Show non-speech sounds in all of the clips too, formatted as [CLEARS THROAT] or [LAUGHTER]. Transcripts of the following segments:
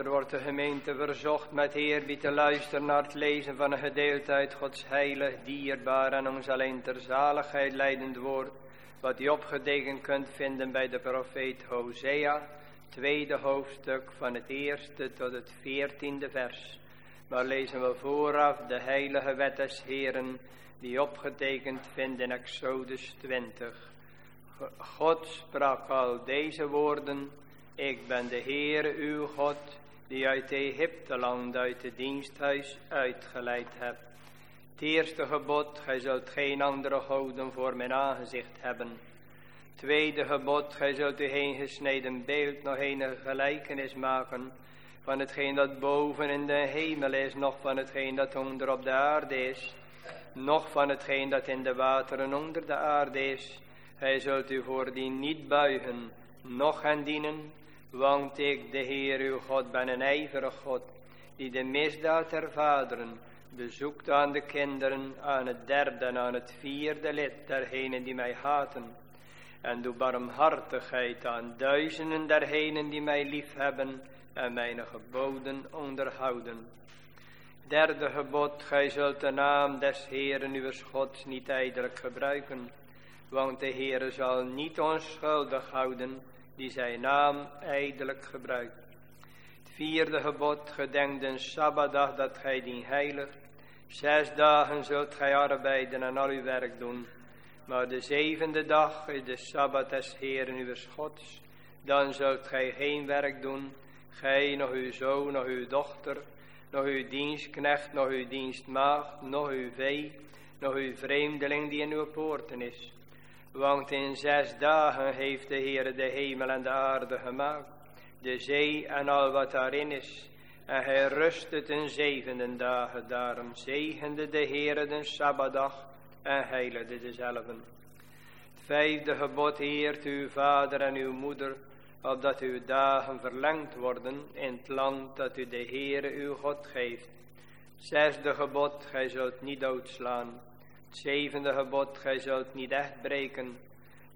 Verder wordt de gemeente verzocht met eerbied te luisteren naar het lezen van een gedeelte uit Gods heilig, dierbaar en ons alleen ter zaligheid leidend woord, wat u opgedegen kunt vinden bij de profeet Hosea, tweede hoofdstuk van het eerste tot het veertiende vers. Maar lezen we vooraf de heilige wet des Heren, die opgetekend vindt in Exodus 20. God sprak al deze woorden, ik ben de Heere uw God, die uit Egypte land, uit het diensthuis uitgeleid hebt. Het eerste gebod, gij zult geen andere goden voor mijn aangezicht hebben. Tweede gebod, gij zult u geen gesneden beeld, nog enige gelijkenis maken van hetgeen dat boven in de hemel is, nog van hetgeen dat onder op de aarde is, nog van hetgeen dat in de wateren onder de aarde is. Hij zult u voordien niet buigen, noch hen dienen, want ik, de Heer uw God, ben een ijverig God, die de misdaad der vaderen bezoekt aan de kinderen, aan het derde en aan het vierde lid die mij haten. En doe barmhartigheid aan duizenden dergenen die mij liefhebben en mijn geboden onderhouden. Derde gebod, gij zult de naam des Heeren uw Gods niet tijdelijk gebruiken, want de Heere zal niet onschuldig houden die zijn naam ijdelijk gebruikt. Het vierde gebod, gedenk den Sabbatdag dat gij dien heilig. Zes dagen zult gij arbeiden en al uw werk doen. Maar de zevende dag is de Sabbat des Heeren uw Gods. Dan zult gij geen werk doen, gij, nog uw zoon, nog uw dochter, nog uw dienstknecht, nog uw dienstmaagd, nog uw vee, nog uw vreemdeling die in uw poorten is. Want in zes dagen heeft de Heer de hemel en de aarde gemaakt, de zee en al wat daarin is. En hij rustte ten zevende dagen, daarom zegende de Heer de Sabbatdag en heiligde dezelfde. Vijfde gebod heert uw vader en uw moeder, opdat uw dagen verlengd worden in het land dat u de Heere uw God geeft. Zesde gebod, gij zult niet doodslaan. Zevende gebod, gij zult niet echt breken.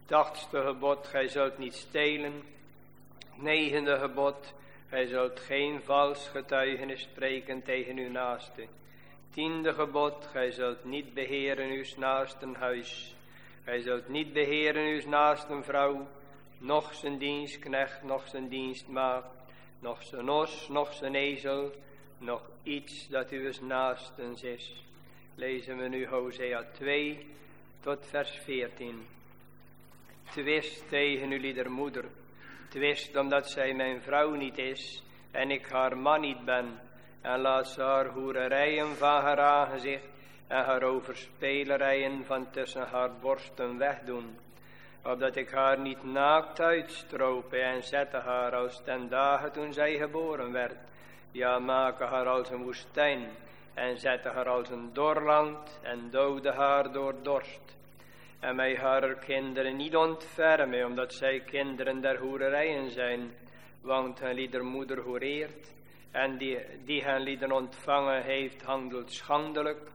Achtste gebod, gij zult niet stelen. Negende gebod, gij zult geen vals getuigenis spreken tegen uw naaste. Tiende gebod, gij zult niet beheren uw naasten huis. Gij zult niet beheren uw naasten vrouw, nog zijn dienstknecht, nog zijn dienstmaagd, nog zijn os, nog zijn ezel, nog iets dat uw naastens is lezen we nu Hosea 2 tot vers 14. Twist tegen uw liedermoeder, twist omdat zij mijn vrouw niet is en ik haar man niet ben, en laat ze haar hoererijen van haar aangezicht en haar overspelerijen van tussen haar borsten wegdoen, opdat ik haar niet naakt uitstrope en zette haar als ten dagen toen zij geboren werd, ja maken haar als een woestijn, en zette haar als een doorland en doodde haar door dorst. En mij haar kinderen niet ontfermen, omdat zij kinderen der hoererijen zijn, want hun lieder moeder hoereert, en die, die hen lieden ontvangen heeft, handelt schandelijk,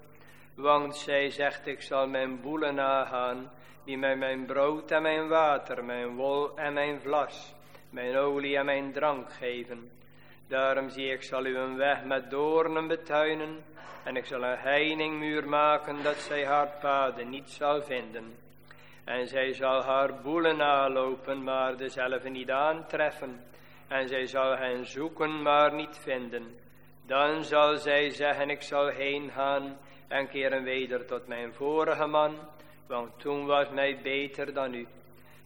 want zij zegt, ik zal mijn boelen nagaan, die mij mijn brood en mijn water, mijn wol en mijn vlas, mijn olie en mijn drank geven. Daarom zie ik zal u een weg met doornen betuinen en ik zal een heiningmuur maken dat zij haar paden niet zal vinden. En zij zal haar boelen nalopen, maar dezelfde niet aantreffen. En zij zal hen zoeken, maar niet vinden. Dan zal zij zeggen, ik zal heen gaan en keren weder tot mijn vorige man, want toen was mij beter dan u.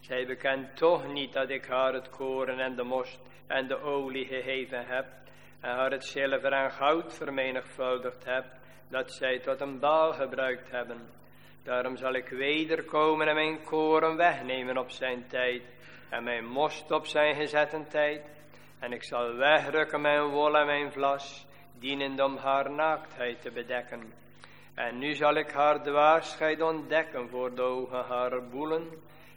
Zij bekent toch niet dat ik haar het koren en de most en de olie gegeven heb, en haar het zilver en goud vermenigvuldigd heb, dat zij tot een baal gebruikt hebben. Daarom zal ik wederkomen en mijn koren wegnemen op zijn tijd, en mijn most op zijn gezette tijd, en ik zal wegrukken mijn wol en mijn vlas, dienend om haar naaktheid te bedekken. En nu zal ik haar dwaasheid ontdekken voor de ogen haar boelen,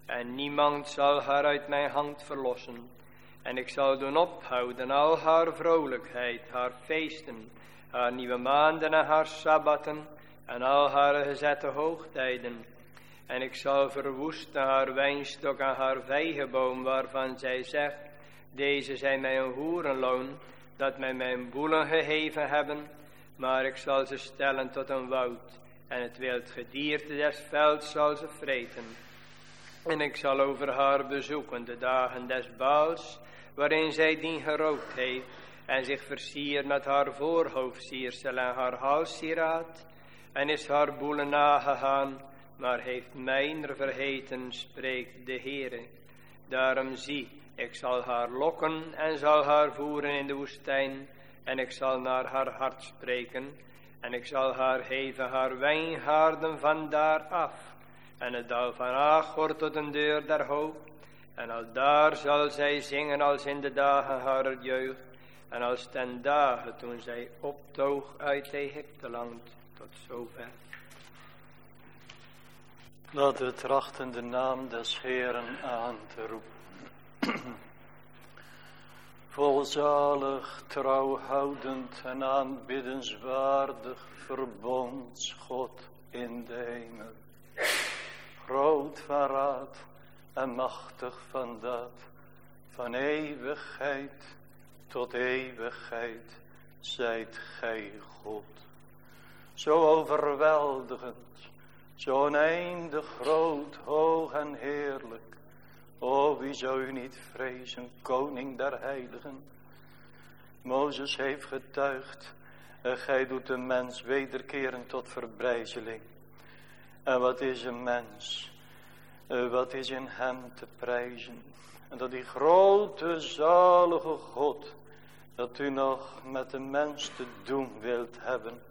en niemand zal haar uit mijn hand verlossen. En ik zal doen ophouden al haar vrolijkheid, haar feesten, haar nieuwe maanden en haar sabbatten en al haar gezette hoogtijden. En ik zal verwoesten haar wijnstok en haar vijgenboom, waarvan zij zegt, deze zijn mij een hoerenloon, dat mij mijn boelen geheven hebben, maar ik zal ze stellen tot een woud, en het wild gedierte des velds zal ze vreten. En ik zal over haar bezoeken de dagen des baals, waarin zij dien gerookt heeft, en zich versiert met haar voorhoofdsiersel en haar halssieraad, en is haar boelen nagegaan, maar heeft mijner vergeten, spreekt de Heere. Daarom zie, ik zal haar lokken en zal haar voeren in de woestijn, en ik zal naar haar hart spreken, en ik zal haar geven haar wijngaarden van daar af, en het dal van Agor tot een deur der hoop, en al daar zal zij zingen als in de dagen haar jeugd, en als ten dagen toen zij optoog uit Egypteland tot zover. Dat we trachten de naam des Heeren aan te roepen. [CLEARS THROAT] Volzalig, trouwhoudend en aanbiddenswaardig verbonds God in de hemel. Groot van raad en machtig van daad, van eeuwigheid tot eeuwigheid zijt gij God. Zo overweldigend, zo oneindig groot, hoog en heerlijk. O, wie zou u niet vrezen, koning der heiligen. Mozes heeft getuigd, en gij doet de mens wederkeren tot verbrijzeling. En wat is een mens? Wat is in hem te prijzen? En dat die grote zalige God, dat u nog met de mens te doen wilt hebben.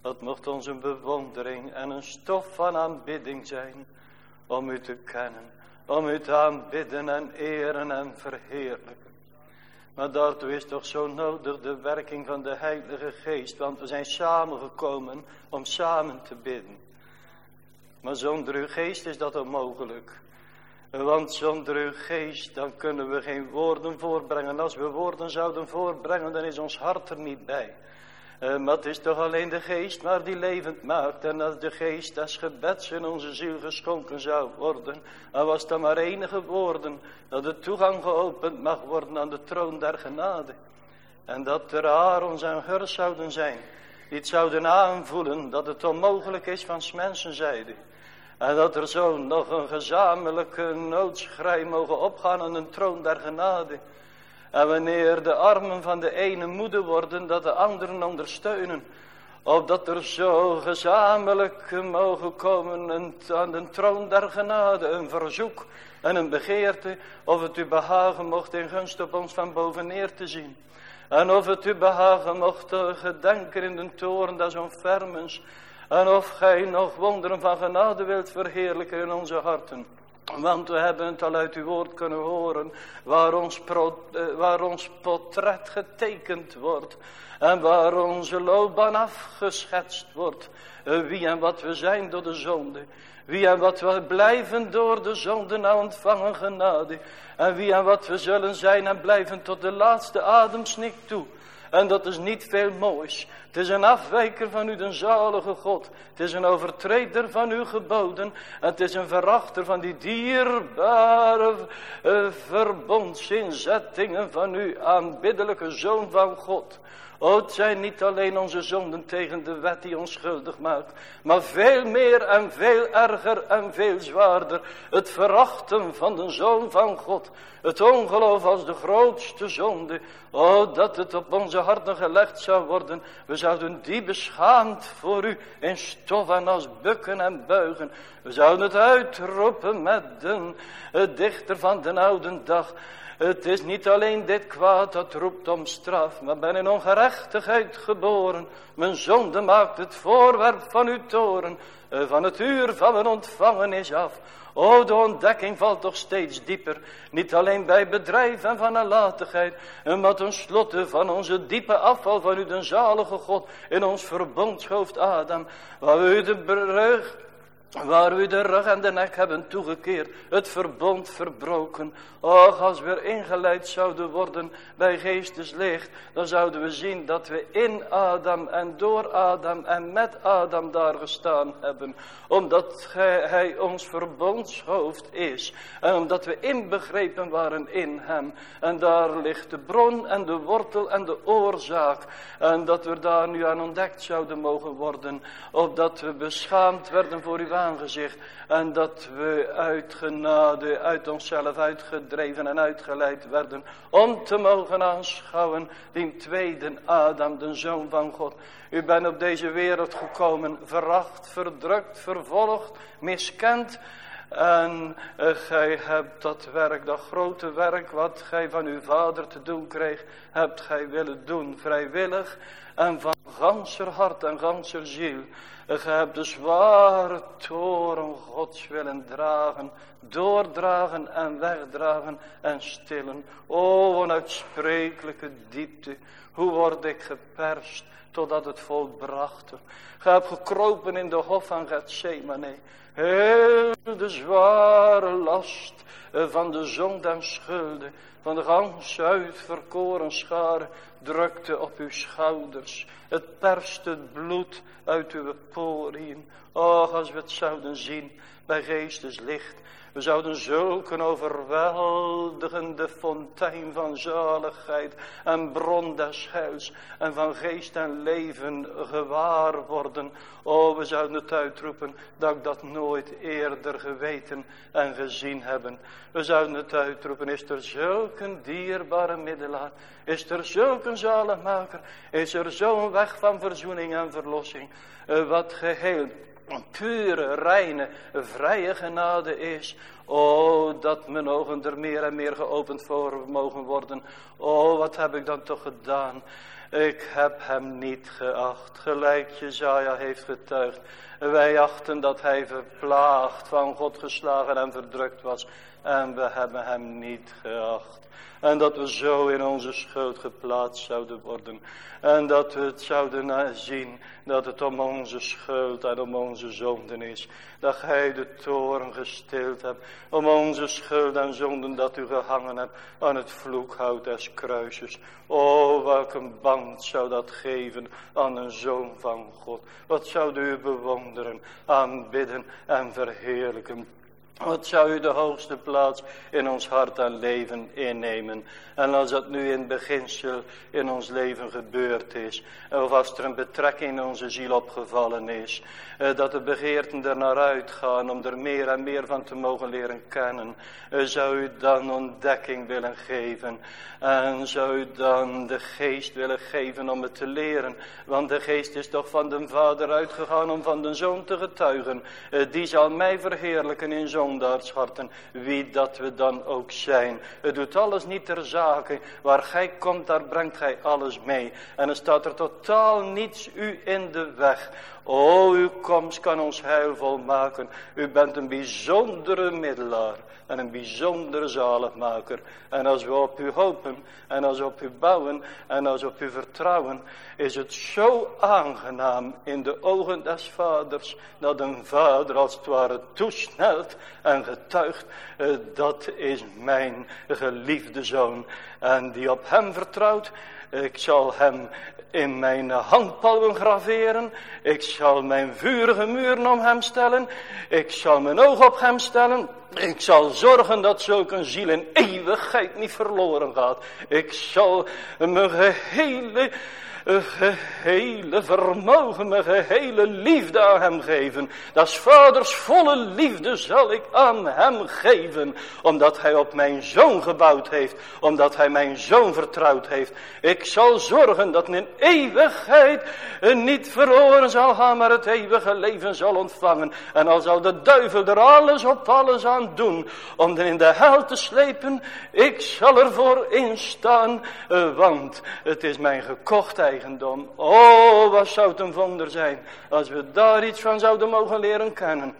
Dat mocht ons een bewondering en een stof van aanbidding zijn om u te kennen. Om u te aanbidden en eren en verheerlijken. Maar daartoe is toch zo nodig de werking van de Heilige Geest. Want we zijn samengekomen om samen te bidden. Maar zonder uw geest is dat onmogelijk. Want zonder uw geest, dan kunnen we geen woorden voorbrengen. Als we woorden zouden voorbrengen, dan is ons hart er niet bij. Uh, maar het is toch alleen de geest maar die levend maakt. En als de geest des gebeds in onze ziel geschonken zou worden, dan was dat maar enige woorden, dat de toegang geopend mag worden aan de troon der genade. En dat er Aarons en Hurs zouden zijn, die het zouden aanvoelen dat het onmogelijk is van mensenzijde. En dat er zo nog een gezamenlijke noodschrei mogen opgaan aan een troon der genade. En wanneer de armen van de ene moede worden, dat de anderen ondersteunen. Opdat er zo gezamenlijk mogen komen aan de troon der genade een verzoek en een begeerte. Of het u behagen mocht in gunst op ons van boveneer te zien. En of het u behagen mocht gedenken in de toren des onfermens en of gij nog wonderen van genade wilt verheerlijken in onze harten. Want we hebben het al uit uw woord kunnen horen, waar ons, eh, portret getekend wordt. En waar onze loopbaan afgeschetst wordt. Eh, wie en wat we zijn door de zonde. Wie en wat we blijven door de zonde na ontvangen genade. En wie en wat we zullen zijn en blijven tot de laatste ademsnik toe. En dat is niet veel moois. Het is een afwijker van u, de zalige God. Het is een overtreder van uw geboden. Het is een verachter van die dierbare uh, verbondsinzettingen van uw aanbiddelijke Zoon van God. O, het zijn niet alleen onze zonden tegen de wet die ons schuldig maakt, maar veel meer en veel erger en veel zwaarder. Het verachten van de Zoon van God. Het ongeloof als de grootste zonde. O, dat het op onze harten gelegd zou worden. We zouden die beschaamd voor u in stof en als bukken en buigen. We zouden het uitroepen met de dichter van de oude dag. Het is niet alleen dit kwaad dat roept om straf, maar ben in ongerechtigheid geboren. Mijn zonde maakt het voorwerp van uw toren, eh, van het uur van mijn ontvangenis af. O, de ontdekking valt toch steeds dieper. Niet alleen bij bedrijf en van nalatigheid. Maar ten slotte van onze diepe afval van u, de zalige God. In ons verbondshoofd Adam. Waar u de brug Waar u de rug en de nek hebben toegekeerd, het verbond verbroken. Och, als we ingeleid zouden worden bij geesteslicht, dan zouden we zien dat we in Adam en door Adam en met Adam daar gestaan hebben. Omdat hij, hij ons verbondshoofd is. En omdat we inbegrepen waren in hem. En daar ligt de bron en de wortel en de oorzaak. En dat we daar nu aan ontdekt zouden mogen worden. Opdat we beschaamd werden voor uw aangezicht. En dat we uit genade, uit onszelf uitgedreven en uitgeleid werden. Om te mogen aanschouwen die tweede Adam, de Zoon van God. U bent op deze wereld gekomen, veracht, verdrukt, vervolgd, miskend. En uh, gij hebt dat werk, dat grote werk wat gij van uw vader te doen kreeg, hebt gij willen doen, vrijwillig en van ganser hart en ganser ziel. Gij hebt de zware toren gods willen dragen, doordragen en wegdragen en stillen. O, onuitsprekelijke diepte, hoe word ik geperst totdat het volbrachte. Gij hebt gekropen in de hof van Gethsemane. Heel de zware last van de zonde en schulden van de gans uitverkoren schare drukte op uw schouders. Het perste het bloed uit uw poriën. Och, als we het zouden zien bij geesteslicht. We zouden zulke overweldigende fontein van zaligheid en bron des heils en van geest en leven gewaar worden. Oh, we zouden het uitroepen dat ik dat nooit eerder geweten en gezien hebben. We zouden het uitroepen, is er zulke dierbare middelaar, is er zulke zaligmaker, is er zo'n weg van verzoening en verlossing, eh, wat geheel pure, reine, vrije genade is. O, dat mijn ogen er meer en meer geopend voor mogen worden. O, wat heb ik dan toch gedaan? Ik heb hem niet geacht, gelijk Jezaja heeft getuigd. Wij achten dat hij verplaagd, van God geslagen en verdrukt was. En we hebben hem niet geacht. En dat we zo in onze schuld geplaatst zouden worden. En dat we het zouden zien dat het om onze schuld en om onze zonden is. Dat gij de toren gestild hebt. Om onze schuld en zonden dat u gehangen hebt aan het vloekhout des kruises. O, welke band zou dat geven aan een zoon van God. Wat zou u bewonderen, aanbidden en verheerlijken. Wat zou u de hoogste plaats in ons hart en leven innemen? En als dat nu in beginsel in ons leven gebeurd is, of als er een betrekking in onze ziel opgevallen is, eh, dat de begeerten er naar uitgaan om er meer en meer van te mogen leren kennen, eh, zou u dan ontdekking willen geven? En zou u dan de geest willen geven om het te leren, want de geest is toch van de vader uitgegaan om van de zoon te getuigen, eh, die zal mij verheerlijken in zondaardsharten, wie dat we dan ook zijn. Het doet alles niet ter zake Waar gij komt, daar brengt gij alles mee. En er staat er totaal niets u in de weg. O, uw komst kan ons heil volmaken. U bent een bijzondere middelaar en een bijzondere zaligmaker. En als we op u hopen en als we op u bouwen en als we op u vertrouwen, is het zo aangenaam in de ogen des vaders, dat een vader als het ware toesnelt en getuigt, eh, dat is mijn geliefde zoon. En die op hem vertrouwt, ik zal hem in mijn handpalmen graveren. Ik zal mijn vurige muren om hem stellen. Ik zal mijn oog op hem stellen. Ik zal zorgen dat zulke ziel in eeuwigheid niet verloren gaat. Ik zal mijn gehele gehele vermogen, mijn gehele liefde aan hem geven. Dat is vaders volle liefde zal ik aan hem geven. Omdat hij op mijn zoon gebouwd heeft. Omdat hij mijn zoon vertrouwd heeft. Ik zal zorgen dat in eeuwigheid niet verloren zal gaan, maar het eeuwige leven zal ontvangen. En al zal de duivel er alles op alles aan doen om er in de hel te slepen, ik zal ervoor instaan, want het is mijn gekochtheid eigendom. Oh, wat zou het een wonder zijn als we daar iets van zouden mogen leren kennen.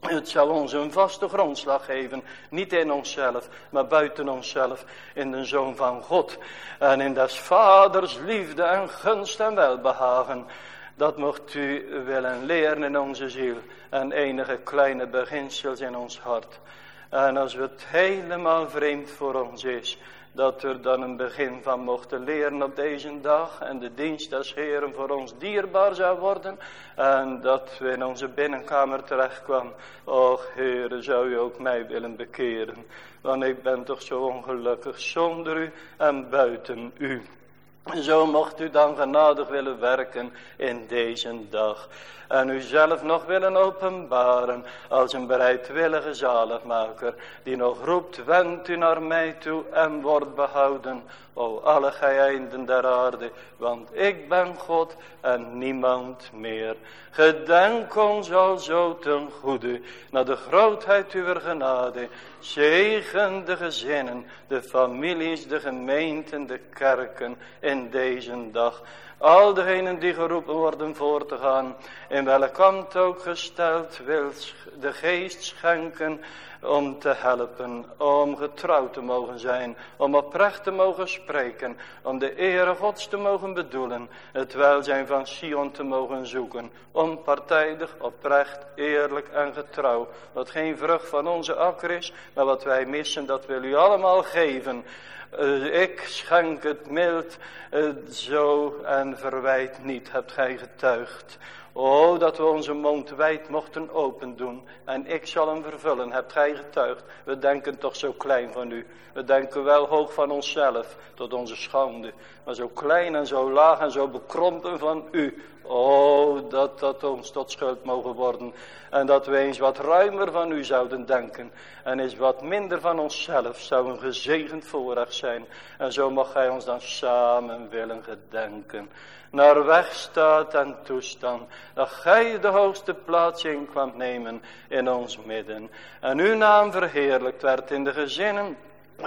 Het zal ons een vaste grondslag geven, niet in onszelf, maar buiten onszelf, in de Zoon van God. En in des Vaders liefde en gunst en welbehagen. Dat mocht u willen leren in onze ziel. En enige kleine beginsels in ons hart. En als het helemaal vreemd voor ons is dat er dan een begin van mochten leren op deze dag. En de dienst des Heeren voor ons dierbaar zou worden. En dat we in onze binnenkamer terechtkwam. Och Heere, zou u ook mij willen bekeren. Want ik ben toch zo ongelukkig zonder u en buiten u. Zo mocht u dan genadig willen werken in deze dag. En u zelf nog willen openbaren als een bereidwillige zaligmaker. Die nog roept, wendt u naar mij toe en wordt behouden. O alle gij der aarde, want ik ben God en niemand meer. Gedenk ons al zo ten goede, naar de grootheid uw genade. Zegen de gezinnen, de families, de gemeenten, de kerken in deze dag. Al degenen die geroepen worden voor te gaan, in welke kant ook gesteld, wil de geest schenken om te helpen, om getrouwd te mogen zijn, om oprecht te mogen spreken, om de ere gods te mogen bedoelen, het welzijn van Sion te mogen zoeken, onpartijdig, oprecht, eerlijk en getrouw, wat geen vrucht van onze akker is, maar wat wij missen, dat wil u allemaal geven. Uh, ik schenk het mild, uh, zo en verwijt niet, hebt gij getuigd. O, dat we onze mond wijd mochten open doen. En ik zal hem vervullen, hebt gij getuigd. We denken toch zo klein van u. We denken wel hoog van onszelf, tot onze schande. Maar zo klein en zo laag en zo bekrompen van u. O, dat dat ons tot schuld mogen worden. En dat we eens wat ruimer van u zouden denken. En eens wat minder van onszelf zou een gezegend voorrecht zijn. En zo mag gij ons dan samen willen gedenken naar weg staat en toestand. Dat gij de hoogste plaats in kwam nemen in ons midden. En uw naam verheerlijkt werd in de gezinnen,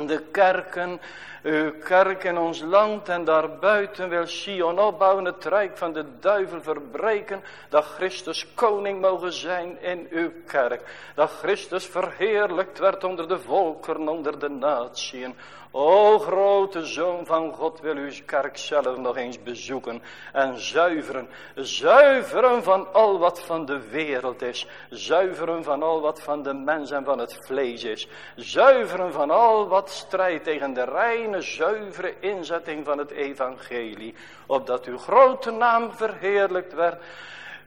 de kerken, uw kerk in ons land en daarbuiten wil Sion opbouwen, het rijk van de duivel verbreken, dat Christus koning mogen zijn in uw kerk. Dat Christus verheerlijkt werd onder de volkeren, onder de natieën. O grote Zoon van God wil uw kerk zelf nog eens bezoeken en zuiveren. Zuiveren van al wat van de wereld is. Zuiveren van al wat van de mens en van het vlees is. Zuiveren van al wat strijdt tegen de reine, zuivere inzetting van het evangelie. Opdat uw grote naam verheerlijkt werd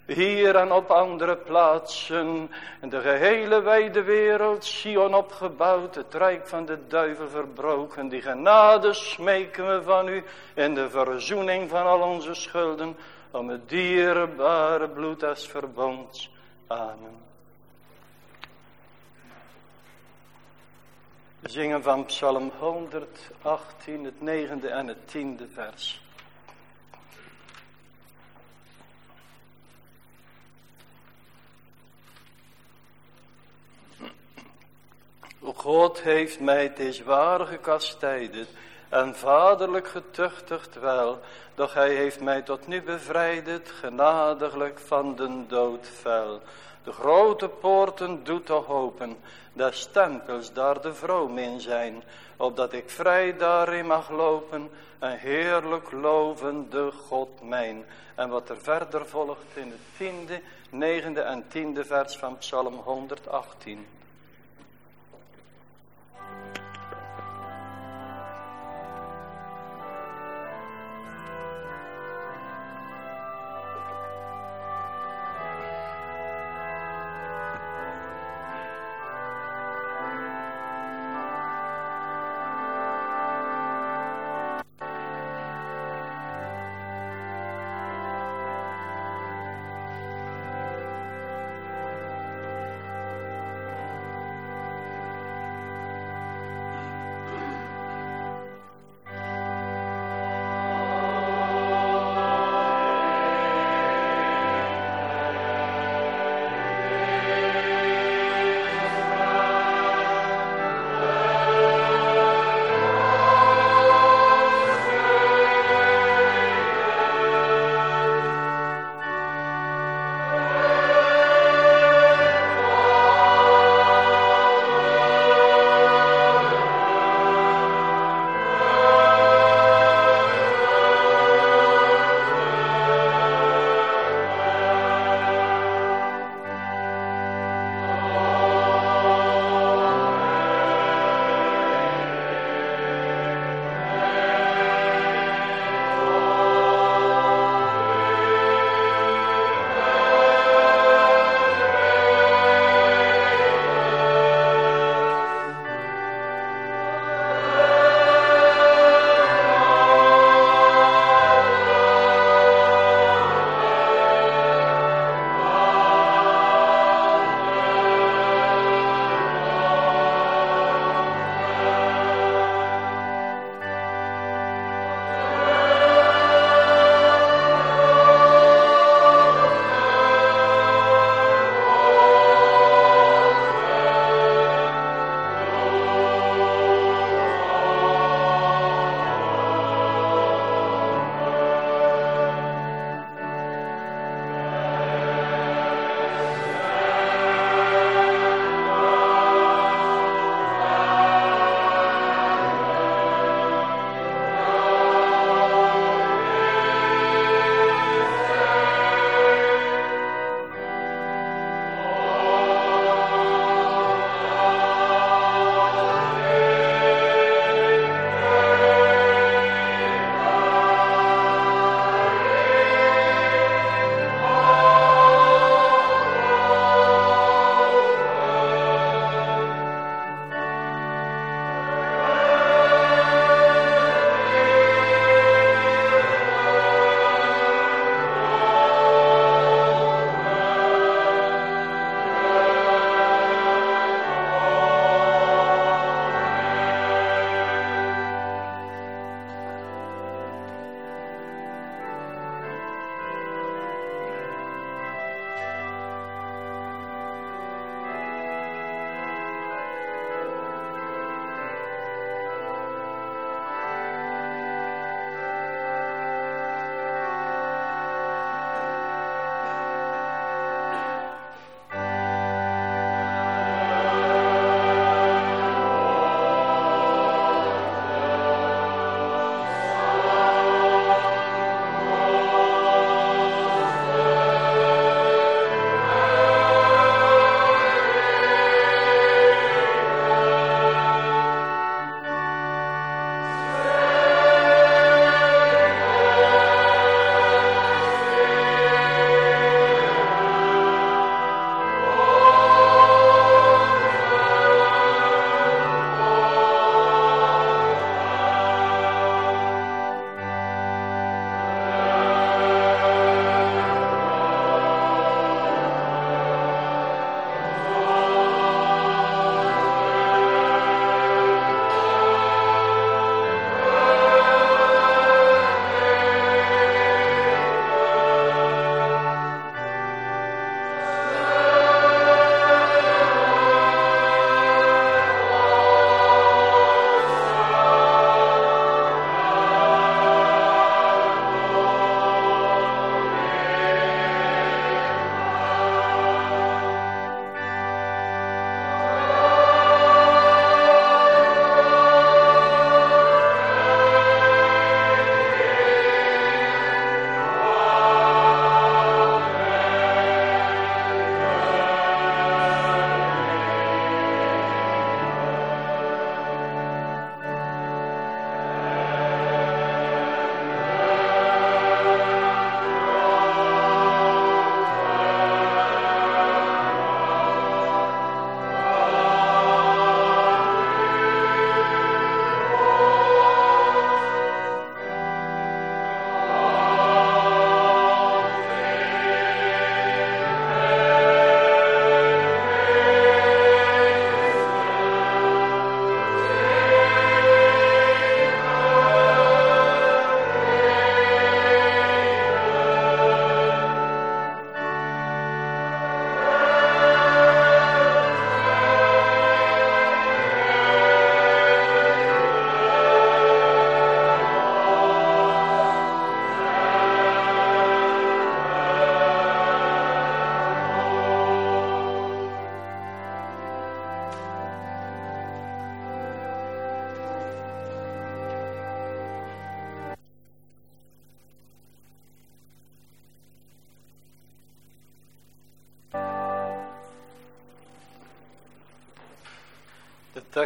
hier en op andere plaatsen, in de gehele wijde wereld, Sion opgebouwd, het rijk van de duivel verbroken. Die genade smeken we van u, in de verzoening van al onze schulden, om het dierbare bloed als verbond. Amen. Zingen van Psalm 118, het negende en het tiende vers. God heeft mij is waar en vaderlijk getuchtigd wel, doch hij heeft mij tot nu bevrijd, genadiglijk van den dood fel. De grote poorten doet toch open, des stempels daar de vroom in zijn, opdat ik vrij daarin mag lopen, en heerlijk loven de God mijn. En wat er verder volgt in het tiende, negende en tiende vers van Psalm 118.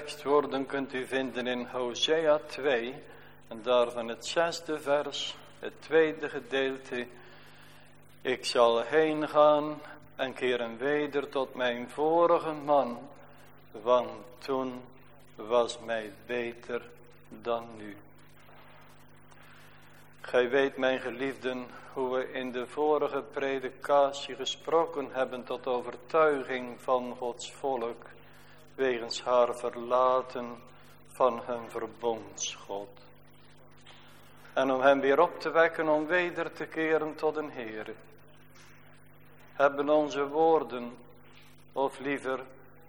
Tekstwoorden kunt u vinden in Hosea 2 en daarvan het zesde vers, het tweede gedeelte. Ik zal heen gaan en keren weder tot mijn vorige man, want toen was mij beter dan nu. Gij weet, mijn geliefden, hoe we in de vorige predikatie gesproken hebben tot overtuiging van Gods volk, wegens haar verlaten van hun verbondsgod. En om hem weer op te wekken om weder te keren tot een Heer. Hebben onze woorden, of liever,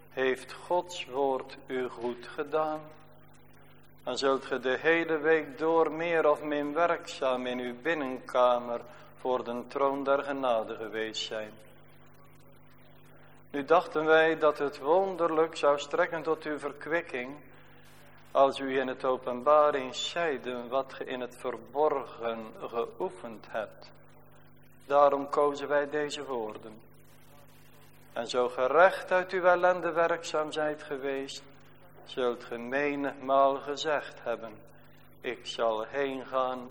heeft Gods woord u goed gedaan? dan zult ge de hele week door meer of min werkzaam in uw binnenkamer voor de troon der genade geweest zijn. Nu dachten wij dat het wonderlijk zou strekken tot uw verkwikking, als u in het openbaring zeiden wat ge in het verborgen geoefend hebt. Daarom kozen wij deze woorden. En zo gerecht uit uw ellende werkzaam zijt geweest, zult ge menigmaal gezegd hebben, ik zal heen gaan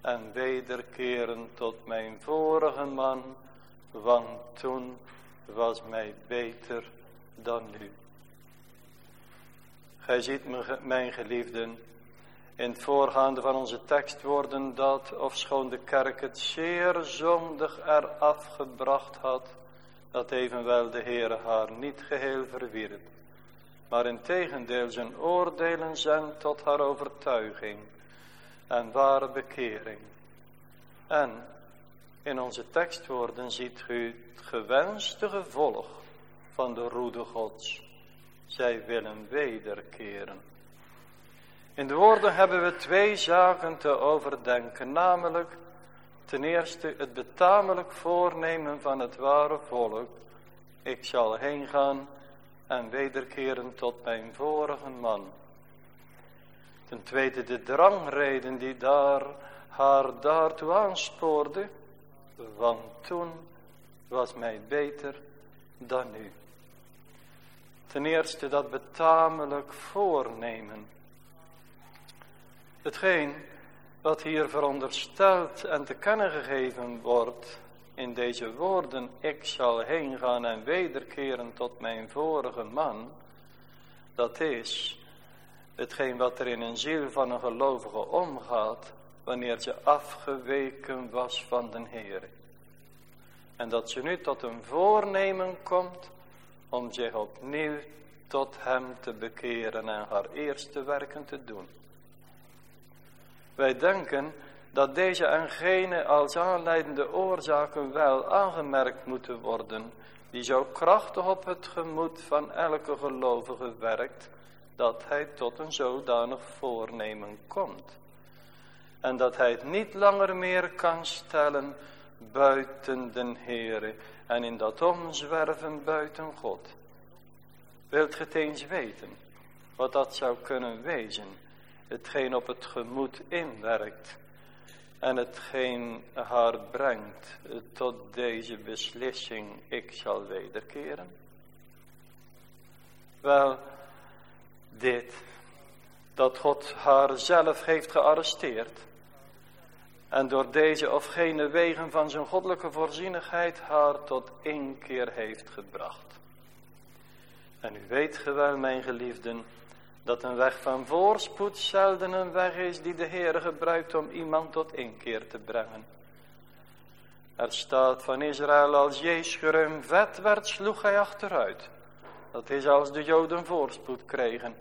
en wederkeren tot mijn vorige man, want toen was mij beter dan nu. Gij ziet, mijn geliefden, in het voorgaande van onze tekst worden dat, ofschoon de kerk het zeer zondig eraf gebracht had, dat evenwel de Heere haar niet geheel verwierp maar in tegendeel zijn oordelen zendt tot haar overtuiging en ware bekering. En in onze tekstwoorden ziet u het gewenste gevolg van de roede gods. Zij willen wederkeren. In de woorden hebben we twee zaken te overdenken, namelijk ten eerste het betamelijk voornemen van het ware volk. Ik zal heen gaan en wederkeren tot mijn vorige man. Ten tweede de drangreden die daar haar daartoe aanspoorde, want toen was mij beter dan nu. Ten eerste dat betamelijk voornemen. Hetgeen wat hier verondersteld en te kennen gegeven wordt, in deze woorden, ik zal heen gaan en wederkeren tot mijn vorige man, dat is hetgeen wat er in een ziel van een gelovige omgaat, wanneer ze afgeweken was van den Heer. En dat ze nu tot een voornemen komt om zich opnieuw tot hem te bekeren en haar eerste werken te doen. Wij denken dat deze en gene als aanleidende oorzaken wel aangemerkt moeten worden, die zo krachtig op het gemoed van elke gelovige werkt, dat hij tot een zodanig voornemen komt. En dat hij het niet langer meer kan stellen buiten den Heere en in dat omzwerven buiten God. Wilt ge het eens weten, wat dat zou kunnen wezen, hetgeen op het gemoed inwerkt, en hetgeen haar brengt tot deze beslissing, ik zal wederkeren? Wel, dit, dat God haar zelf heeft gearresteerd en door deze of gene wegen van zijn goddelijke voorzienigheid haar tot inkeer heeft gebracht. En u weet gewel, mijn geliefden, dat een weg van voorspoed zelden een weg is die de Heer gebruikt om iemand tot inkeer te brengen. Er staat van Israël als Jeesgerum vet werd, sloeg hij achteruit. Dat is als de Joden voorspoed kregen.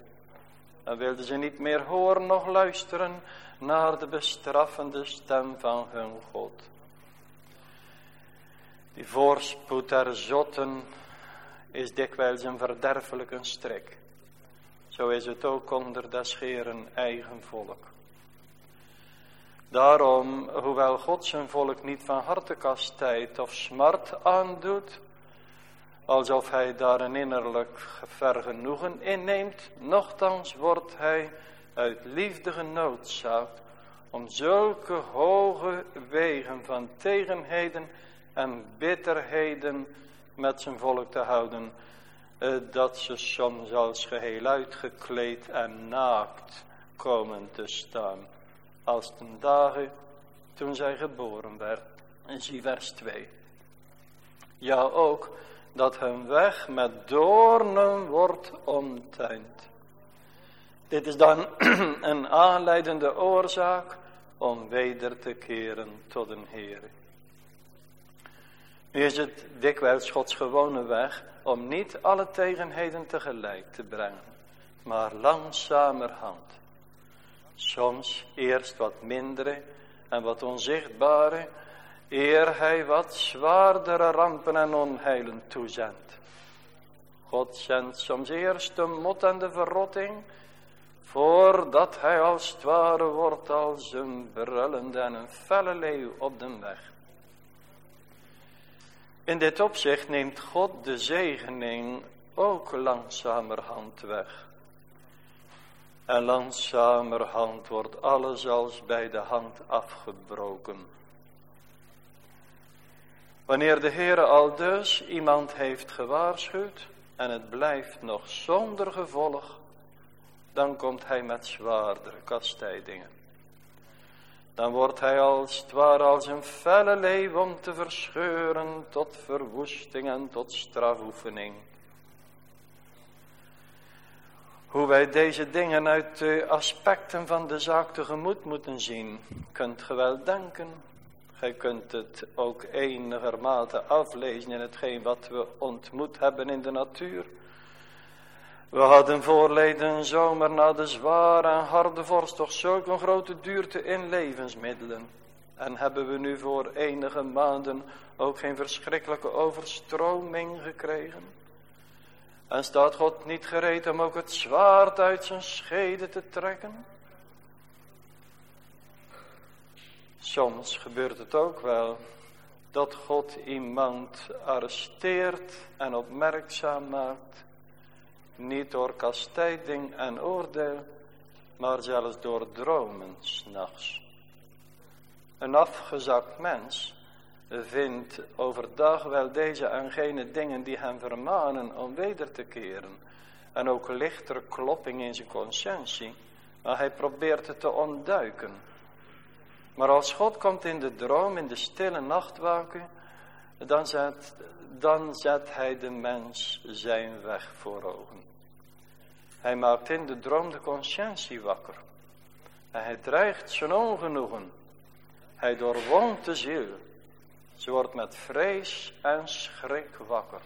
Dan wilden ze niet meer horen noch luisteren naar de bestraffende stem van hun God. Die voorspoed der zotten is dikwijls een verderfelijke strik. Zo is het ook onder des Heeren eigen volk. Daarom, hoewel God zijn volk niet van harte kastijdt of smart aandoet, alsof hij daar een innerlijk vergenoegen inneemt, nochtans wordt hij uit liefde genoodzaakt om zulke hoge wegen van tegenheden en bitterheden met zijn volk te houden, eh, dat ze soms als geheel uitgekleed en naakt komen te staan. Als ten dagen toen zij geboren werd. Zie vers 2. Ja ook dat hun weg met doornen wordt omtuind. Dit is dan [CLEARS THROAT] een aanleidende oorzaak om weder te keren tot een Heer. Nu is het dikwijls Gods gewone weg om niet alle tegenheden tegelijk te brengen, maar langzamerhand. Soms eerst wat mindere en wat onzichtbare, eer hij wat zwaardere rampen en onheilen toezendt. God zendt soms eerst de mot en de verrotting, voordat hij als het ware wordt als een brullende en een felle leeuw op de weg. In dit opzicht neemt God de zegening ook langzamerhand weg. En langzamerhand wordt alles als bij de hand afgebroken. Wanneer de Heere al dus iemand heeft gewaarschuwd en het blijft nog zonder gevolg, dan komt hij met zwaardere kastijdingen. Dan wordt hij als het ware als een felle leeuw om te verscheuren tot verwoesting en tot strafoefening. Hoe wij deze dingen uit de aspecten van de zaak tegemoet moeten zien, kunt ge wel denken. Gij kunt het ook enigermate aflezen in hetgeen wat we ontmoet hebben in de natuur. We hadden voorleden zomer na de zware en harde vorst toch zulke grote duurte in levensmiddelen. En hebben we nu voor enige maanden ook geen verschrikkelijke overstroming gekregen? En staat God niet gereed om ook het zwaard uit zijn schede te trekken? Soms gebeurt het ook wel dat God iemand arresteert en opmerkzaam maakt niet door kastijding en oordeel, maar zelfs door dromen s'nachts. Een afgezakt mens vindt overdag wel deze en gene dingen die hem vermanen om weder te keren. En ook lichtere klopping in zijn conscientie, maar hij probeert het te ontduiken. Maar als God komt in de droom, in de stille nachtwaken, dan zet, dan zet hij de mens zijn weg voor ogen. Hij maakt in de droom de conscientie wakker. Hij dreigt zijn ongenoegen. Hij doorwoont de ziel. Ze wordt met vrees en schrik wakker.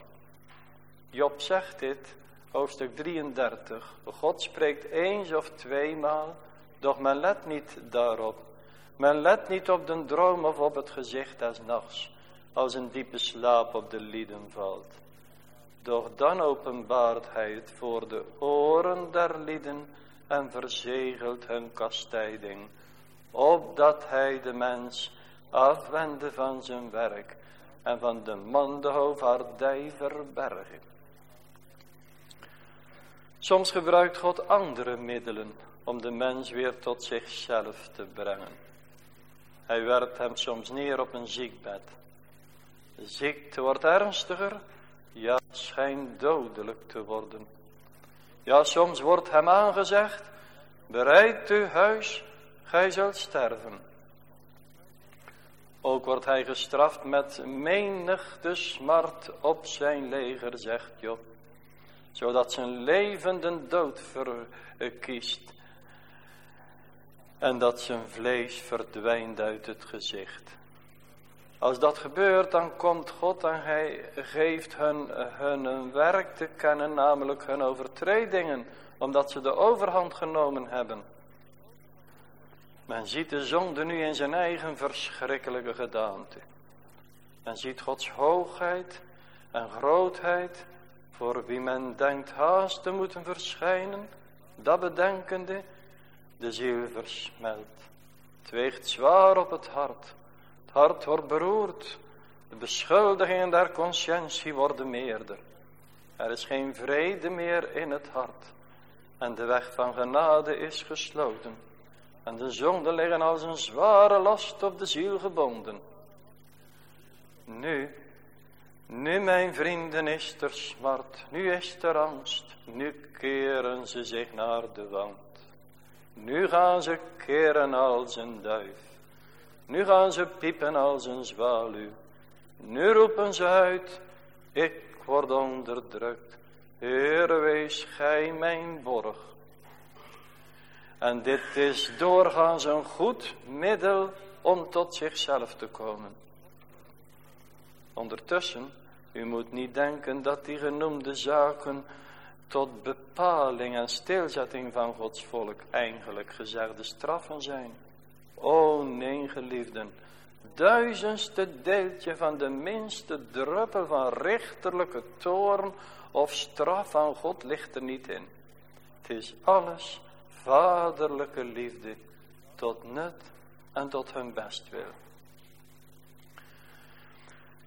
Job zegt dit, hoofdstuk 33. God spreekt eens of tweemaal, doch men let niet daarop. Men let niet op de droom of op het gezicht des nachts, als een diepe slaap op de lieden valt. Doch dan openbaart hij het voor de oren der lieden en verzegelt hun kastijding, opdat hij de mens afwende van zijn werk en van de man de hoofdvaardij verbergen. Soms gebruikt God andere middelen om de mens weer tot zichzelf te brengen. Hij werpt hem soms neer op een ziekbed. De ziekte wordt ernstiger ja, schijnt dodelijk te worden. Ja, soms wordt hem aangezegd, bereid uw huis, gij zult sterven. Ook wordt hij gestraft met menigte smart op zijn leger, zegt Job, zodat zijn leven de dood verkiest en dat zijn vlees verdwijnt uit het gezicht. Als dat gebeurt, dan komt God en hij geeft hun hun werk te kennen, namelijk hun overtredingen, omdat ze de overhand genomen hebben. Men ziet de zonde nu in zijn eigen verschrikkelijke gedaante. Men ziet Gods hoogheid en grootheid, voor wie men denkt haast te moeten verschijnen, dat bedenkende, de ziel versmelt. Het weegt zwaar op het hart het hart wordt beroerd. De beschuldigingen der conscientie worden meerder. Er is geen vrede meer in het hart. En de weg van genade is gesloten. En de zonden liggen als een zware last op de ziel gebonden. Nu, Nu mijn vrienden is er smart, nu is er angst, nu keren ze zich naar de wand. Nu gaan ze keren als een duif, nu gaan ze piepen als een zwaluw. Nu roepen ze uit, ik word onderdrukt, Heere wees gij mijn borg. En dit is doorgaans een goed middel om tot zichzelf te komen. Ondertussen, u moet niet denken dat die genoemde zaken tot bepaling en stilzetting van Gods volk eigenlijk gezegde straffen zijn. O nee, geliefden, duizendste deeltje van de minste druppel van richterlijke toorn of straf van God ligt er niet in. Het is alles vaderlijke liefde tot nut en tot hun bestwil.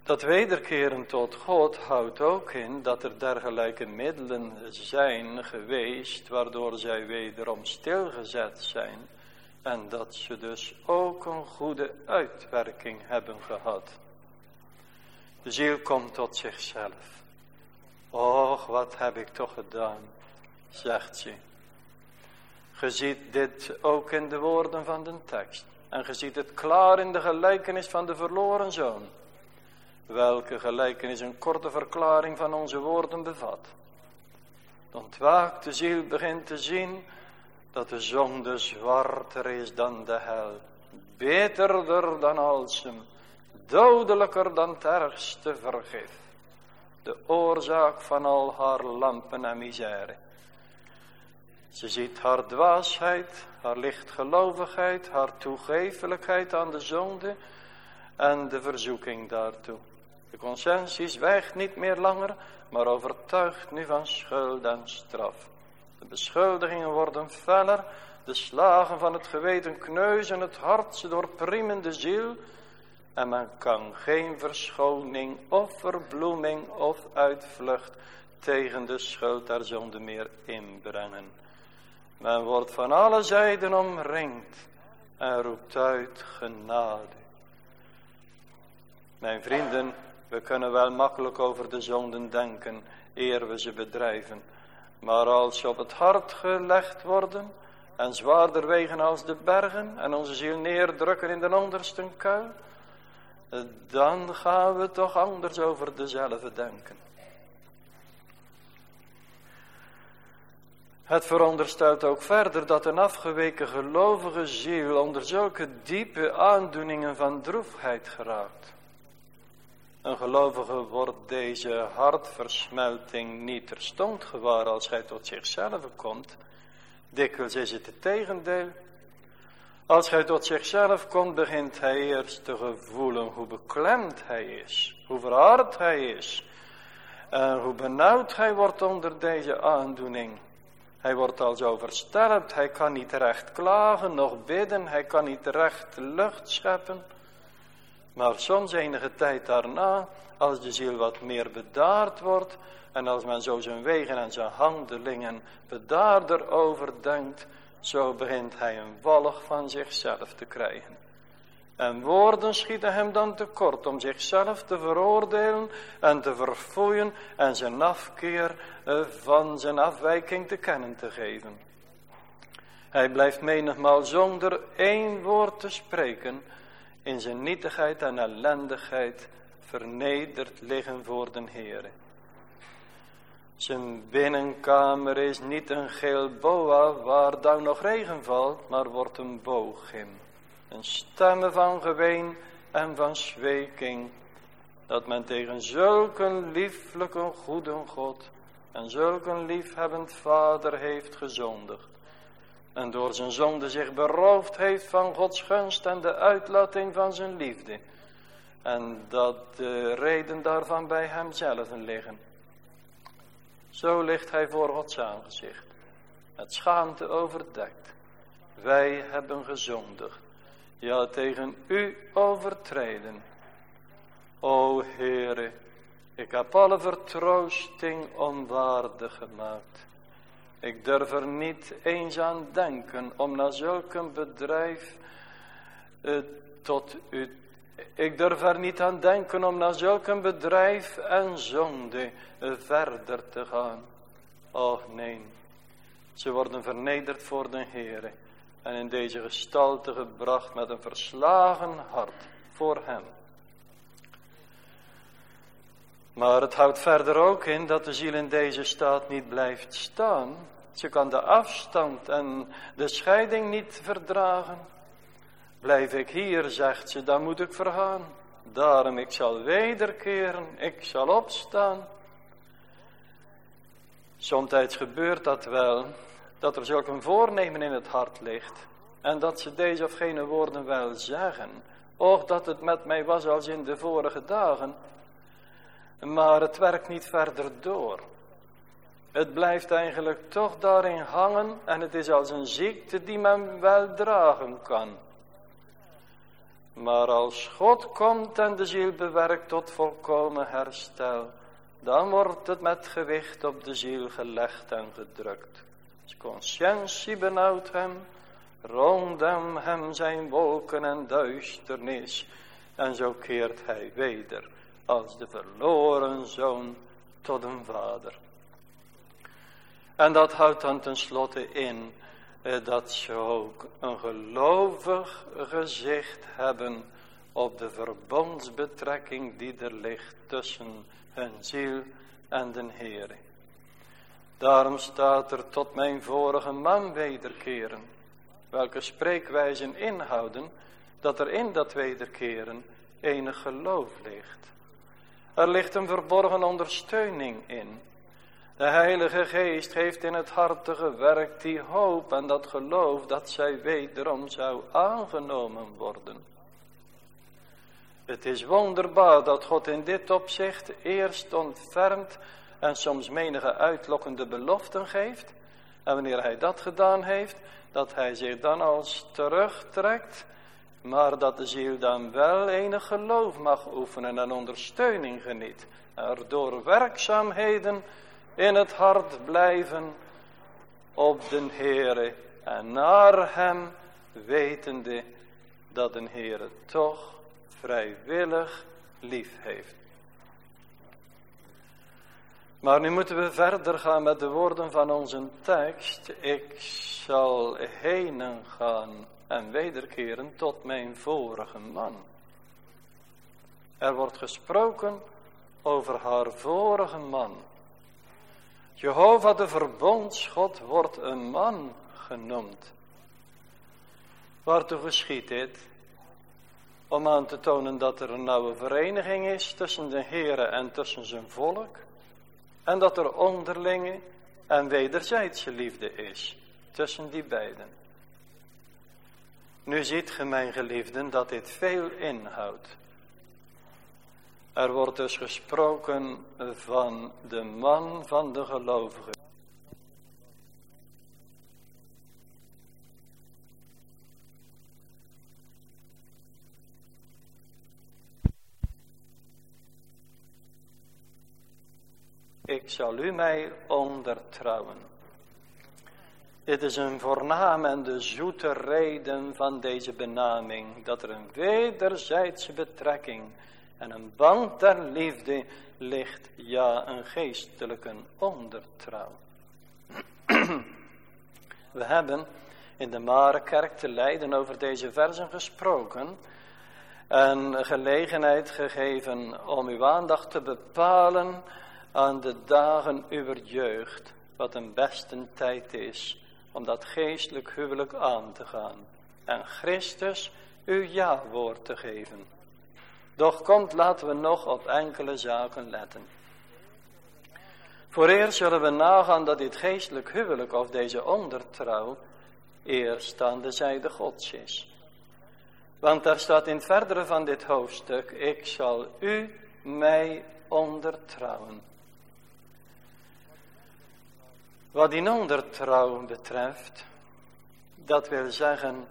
Dat wederkeren tot God houdt ook in dat er dergelijke middelen zijn geweest waardoor zij wederom stilgezet zijn en dat ze dus ook een goede uitwerking hebben gehad. De ziel komt tot zichzelf. Och, wat heb ik toch gedaan, zegt ze. Je ziet dit ook in de woorden van de tekst. En je ziet het klaar in de gelijkenis van de verloren zoon. Welke gelijkenis een korte verklaring van onze woorden bevat. De ontwaakte ziel begint te zien dat de zonde zwarter is dan de hel. Beterder dan alsem. Dodelijker dan het ergste vergif. De oorzaak van al haar lampen en misère. Ze ziet haar dwaasheid, haar lichtgelovigheid, haar toegefelijkheid aan de zonde en de verzoeking daartoe. De conscientie zwijgt niet meer langer, maar overtuigt nu van schuld en straf. De beschuldigingen worden feller, de slagen van het geweten kneuzen het hart, ze doorpriemen de ziel. En men kan geen verschoning of verbloeming of uitvlucht tegen de schuld der zonde meer inbrengen. Men wordt van alle zijden omringd en roept uit genade. Mijn vrienden, we kunnen wel makkelijk over de zonden denken, eer we ze bedrijven. Maar als ze op het hart gelegd worden en zwaarder wegen als de bergen en onze ziel neerdrukken in de onderste kuil, dan gaan we toch anders over dezelfde denken. Het veronderstelt ook verder dat een afgeweken gelovige ziel onder zulke diepe aandoeningen van droefheid geraakt. Een gelovige wordt deze hartversmelting niet terstond gewaar als hij tot zichzelf komt. Dikwijls is het het tegendeel. Als hij tot zichzelf komt, begint hij eerst te gevoelen hoe beklemd hij is, hoe verhard hij is, en hoe benauwd hij wordt onder deze aandoening. Hij wordt al zo versterkt, hij kan niet recht klagen, nog bidden, hij kan niet recht lucht scheppen. Maar soms enige tijd daarna, als de ziel wat meer bedaard wordt en als men zo zijn wegen en zijn handelingen bedaarder overdenkt, zo begint hij een walg van zichzelf te krijgen. En woorden schieten hem dan tekort om zichzelf te veroordelen en te verfoeien en zijn afkeer eh, van zijn afwijking te kennen te geven. Hij blijft menigmaal zonder één woord te spreken in zijn nietigheid en ellendigheid vernederd liggen voor den Heere. Zijn binnenkamer is niet een geel boa waar dan nog regen valt, maar wordt een boogim. Een stemmen van geween en van zweking, dat men tegen zulke lieflijke goede God en zulke liefhebbend vader heeft gezondigd. En door zijn zonde zich beroofd heeft van Gods gunst en de uitlating van zijn liefde. En dat de reden daarvan bij hemzelf liggen. Zo ligt hij voor Gods aangezicht. Met schaamte overdekt. Wij hebben gezondigd. Ja, tegen u overtreden. O Heere, ik heb alle vertroosting onwaardig gemaakt. Ik durf er niet eens aan denken om naar zulk een bedrijf uh, tot u Ik durf er niet aan denken om naar zulk bedrijf en zonde verder te gaan. Och nee, ze worden vernederd voor de Heer en in deze gestalte gebracht met een verslagen hart voor hem. Maar het houdt verder ook in dat de ziel in deze staat niet blijft staan. Ze kan de afstand en de scheiding niet verdragen. Blijf ik hier, zegt ze, dan moet ik vergaan. Daarom ik zal wederkeren, ik zal opstaan. Somtijds gebeurt dat wel, dat er zulk een voornemen in het hart ligt. En dat ze deze of gene woorden wel zeggen. Och, dat het met mij was als in de vorige dagen. Maar het werkt niet verder door. Het blijft eigenlijk toch daarin hangen en het is als een ziekte die men wel dragen kan. Maar als God komt en de ziel bewerkt tot volkomen herstel, dan wordt het met gewicht op de ziel gelegd en gedrukt. Als conscientie benauwt hem, rondom hem zijn wolken en duisternis, en zo keert hij weder als de verloren zoon tot een vader. En dat houdt dan tenslotte in eh, dat ze ook een gelovig gezicht hebben op de verbondsbetrekking die er ligt tussen hun ziel en den Heer. Daarom staat er tot mijn vorige man wederkeren, welke spreekwijzen inhouden dat er in dat wederkeren enig geloof ligt. Er ligt een verborgen ondersteuning in. De Heilige Geest heeft in het harte gewerkt die hoop en dat geloof dat zij wederom zou aangenomen worden. Het is wonderbaar dat God in dit opzicht eerst ontfermt en soms menige uitlokkende beloften geeft. En wanneer hij dat gedaan heeft, dat hij zich dan als terugtrekt maar dat de ziel dan wel enig geloof mag oefenen en ondersteuning geniet. Er door werkzaamheden in het hart blijven op den Heere en naar hem wetende dat de Heere toch vrijwillig lief heeft. Maar nu moeten we verder gaan met de woorden van onze tekst. Ik zal heen gaan en wederkeren tot mijn vorige man. Er wordt gesproken over haar vorige man. Jehovah de verbondsgod wordt een man genoemd. Waartoe geschiet dit? Om aan te tonen dat er een nauwe vereniging is tussen de Heere en tussen zijn volk. En dat er onderlinge en wederzijdse liefde is tussen die beiden. Nu ziet ge, mijn geliefden, dat dit veel inhoudt. Er wordt dus gesproken van de man van de gelovige. Ik zal u mij ondertrouwen. Dit is een voornaam en de zoete reden van deze benaming, dat er een wederzijdse betrekking en een band der liefde ligt, ja, een geestelijke ondertrouw. [CLEARS THROAT] We hebben in de Marekerk te Leiden over deze versen gesproken en gelegenheid gegeven om uw aandacht te bepalen aan de dagen uw jeugd, wat een beste tijd is om dat geestelijk huwelijk aan te gaan en Christus uw ja-woord te geven. Doch komt, laten we nog op enkele zaken letten. Vooreerst zullen we nagaan dat dit geestelijk huwelijk of deze ondertrouw eerst aan de zijde gods is. Want daar staat in het verdere van dit hoofdstuk, ik zal u mij ondertrouwen. Wat die ondertrouw betreft, dat wil zeggen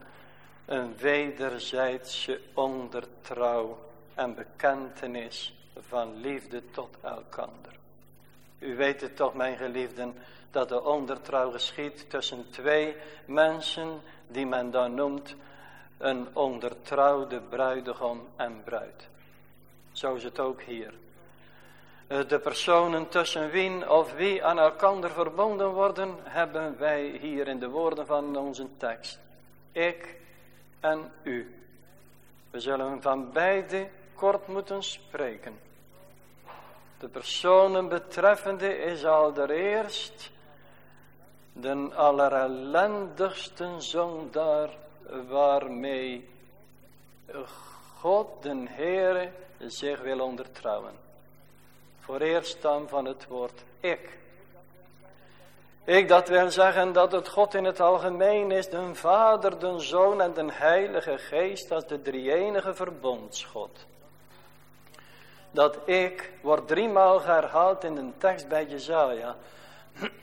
een wederzijdse ondertrouw en bekentenis van liefde tot elkander. U weet het toch, mijn geliefden, dat de ondertrouw geschiet tussen twee mensen die men dan noemt een ondertrouwde bruidegom en bruid. Zo is het ook hier. Eh, de personen tussen wie of wie aan elkaar verbonden worden, hebben wij hier in de woorden van onze tekst. Ik en u. We zullen van beide kort moeten spreken. De personen betreffende is allereerst de allerellendigste zondaar waarmee God den Heere zich wil ondertrouwen. Voor eerst dan van het woord ik. Ik dat wil zeggen dat het God in het algemeen is, de Vader, de Zoon en de Heilige Geest als de drie-enige verbondsgod. Dat ik wordt driemaal herhaald in de tekst bij Jezaja.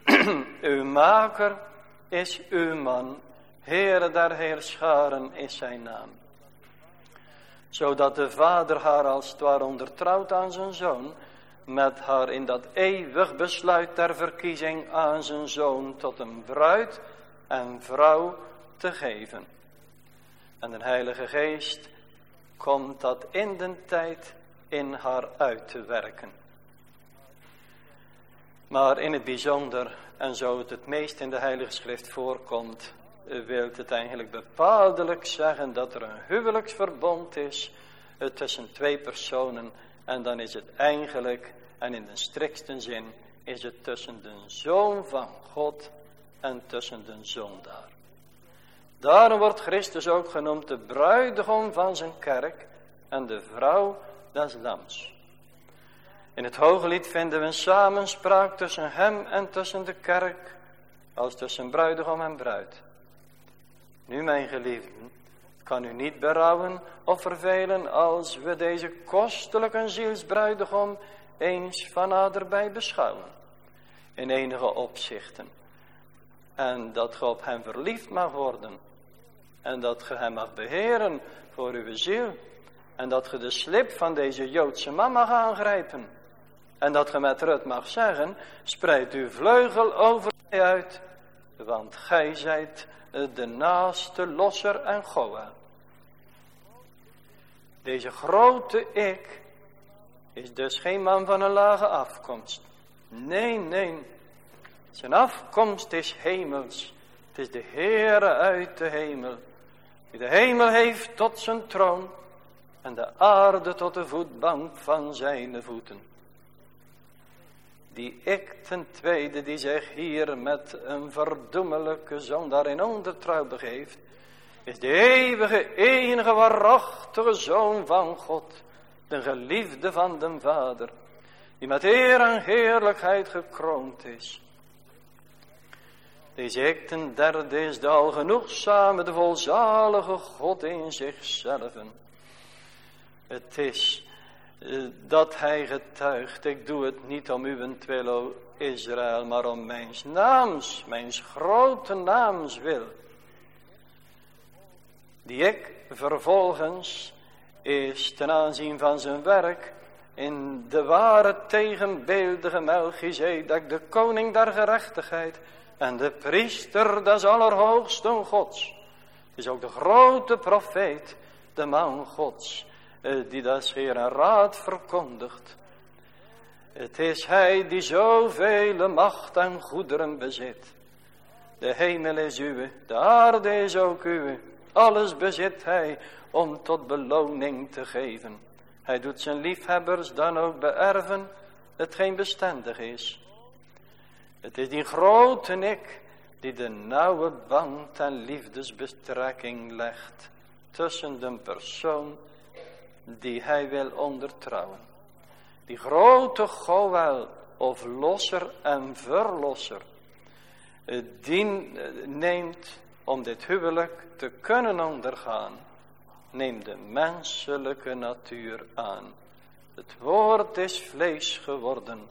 [CLEARS THROAT] uw maker is uw man, Heere der Heerscharen is zijn naam. Zodat de Vader haar als het ware ondertrouwt aan zijn Zoon, met haar in dat eeuwig besluit ter verkiezing aan zijn zoon tot een bruid en vrouw te geven. En de Heilige Geest komt dat in de tijd in haar uit te werken. Maar in het bijzonder, en zo het het meest in de Heilige Schrift voorkomt, wil het eigenlijk bepaaldelijk zeggen dat er een huwelijksverbond is tussen twee personen. En dan is het eigenlijk en in de strikste zin is het tussen de zoon van God en tussen de zondaar. Daarom wordt Christus ook genoemd de bruidegom van zijn kerk en de vrouw des lams. In het hoge lied vinden we een samenspraak tussen hem en tussen de kerk, als tussen bruidegom en bruid. Nu, mijn geliefden, kan u niet berouwen of vervelen als we deze kostelijke zielsbruidegom eens van naderbij beschouwen. In enige opzichten. En dat ge op hem verliefd mag worden. En dat ge hem mag beheren voor uw ziel. En dat ge de slip van deze Joodse man mag aangrijpen. En dat ge met Rut mag zeggen, spreid uw vleugel over mij uit. Want gij zijt de naaste losser en goa. Deze grote ik is dus geen man van een lage afkomst. Nee, nee. Zijn afkomst is hemels. Het is de Heere uit de hemel. Die de hemel heeft tot zijn troon. En de aarde tot de voetbank van zijn voeten. Die ik tweede die zich hier met een verdoemelijke zondaar in ondertrouw begeeft. Is de eeuwige enige waarachtige zoon van God de geliefde van den Vader, die met eer en heerlijkheid gekroond is. Deze ik derde is de algenoegzame, de volzalige God in zichzelf. Het is eh, dat hij getuigt, ik doe het niet om uwentwil, o Israël, maar om mijn naams, mijn grote naams wil. Die ik vervolgens is ten aanzien van zijn werk in de ware tegenbeeldige Melchizedek, de koning der gerechtigheid en de priester des allerhoogsten gods. Is ook de grote profeet, de man gods, die dat Heer en raad verkondigt. Het is hij die zoveel macht en goederen bezit. De hemel is uw, de aarde is ook uw, alles bezit hij om tot beloning te geven. Hij doet zijn liefhebbers dan ook beërven hetgeen bestendig is. Het is die grote ik die de nauwe band en liefdesbetrekking legt tussen de persoon die hij wil ondertrouwen. Die grote Goel of losser en verlosser, die neemt om dit huwelijk te kunnen ondergaan neem de menselijke natuur aan. Het woord is vlees geworden,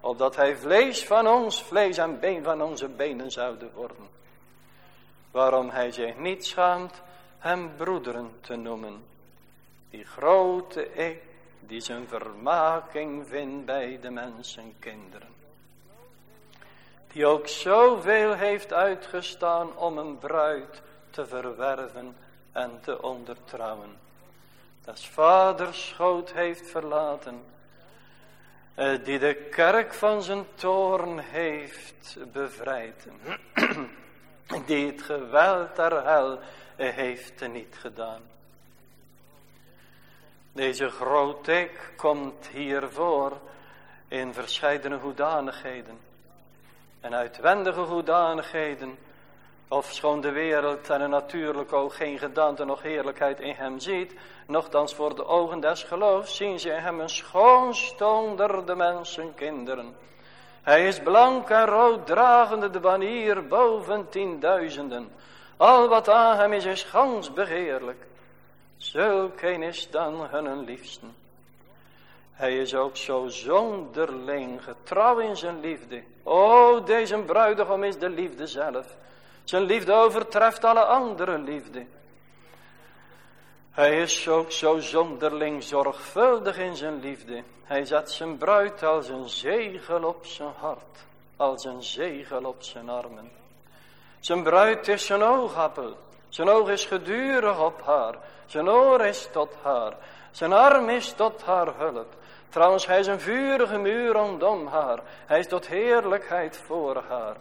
opdat hij vlees van ons vlees en been van onze benen zouden worden. Waarom hij zich niet schaamt hem broederen te noemen. Die grote ik die zijn vermaking vindt bij de mensenkinderen. Die ook zoveel heeft uitgestaan om een bruid te verwerven en te ondertrouwen. Dat vaders schoot heeft verlaten, eh, die de kerk van zijn toorn heeft bevrijd, [CLEARS THROAT] die het geweld der hel heeft niet gedaan. Deze grote komt hier voor in verscheidene hoedanigheden. En uitwendige hoedanigheden, of schoon de wereld en een natuurlijk oog geen gedaante nog heerlijkheid in hem ziet, nochtans voor de ogen des geloofs zien ze in hem een schoonstonder de mensen kinderen. Hij is blank en rood dragende de banier boven tienduizenden. Al wat aan hem is, is gans begeerlijk. Zulk een is dan hun liefsten. Hij is ook zo zonderling getrouw in zijn liefde. O, deze bruidegom is de liefde zelf. Zijn liefde overtreft alle andere liefde. Hij is ook zo zonderling zorgvuldig in zijn liefde. Hij zet zijn bruid als een zegel op zijn hart, als een zegel op zijn armen. Zijn bruid is zijn oogappel, zijn oog is gedurig op haar, zijn oor is tot haar, zijn arm is tot haar hulp. Trouwens, hij is een vurige muur rondom haar, hij is tot heerlijkheid voor haar.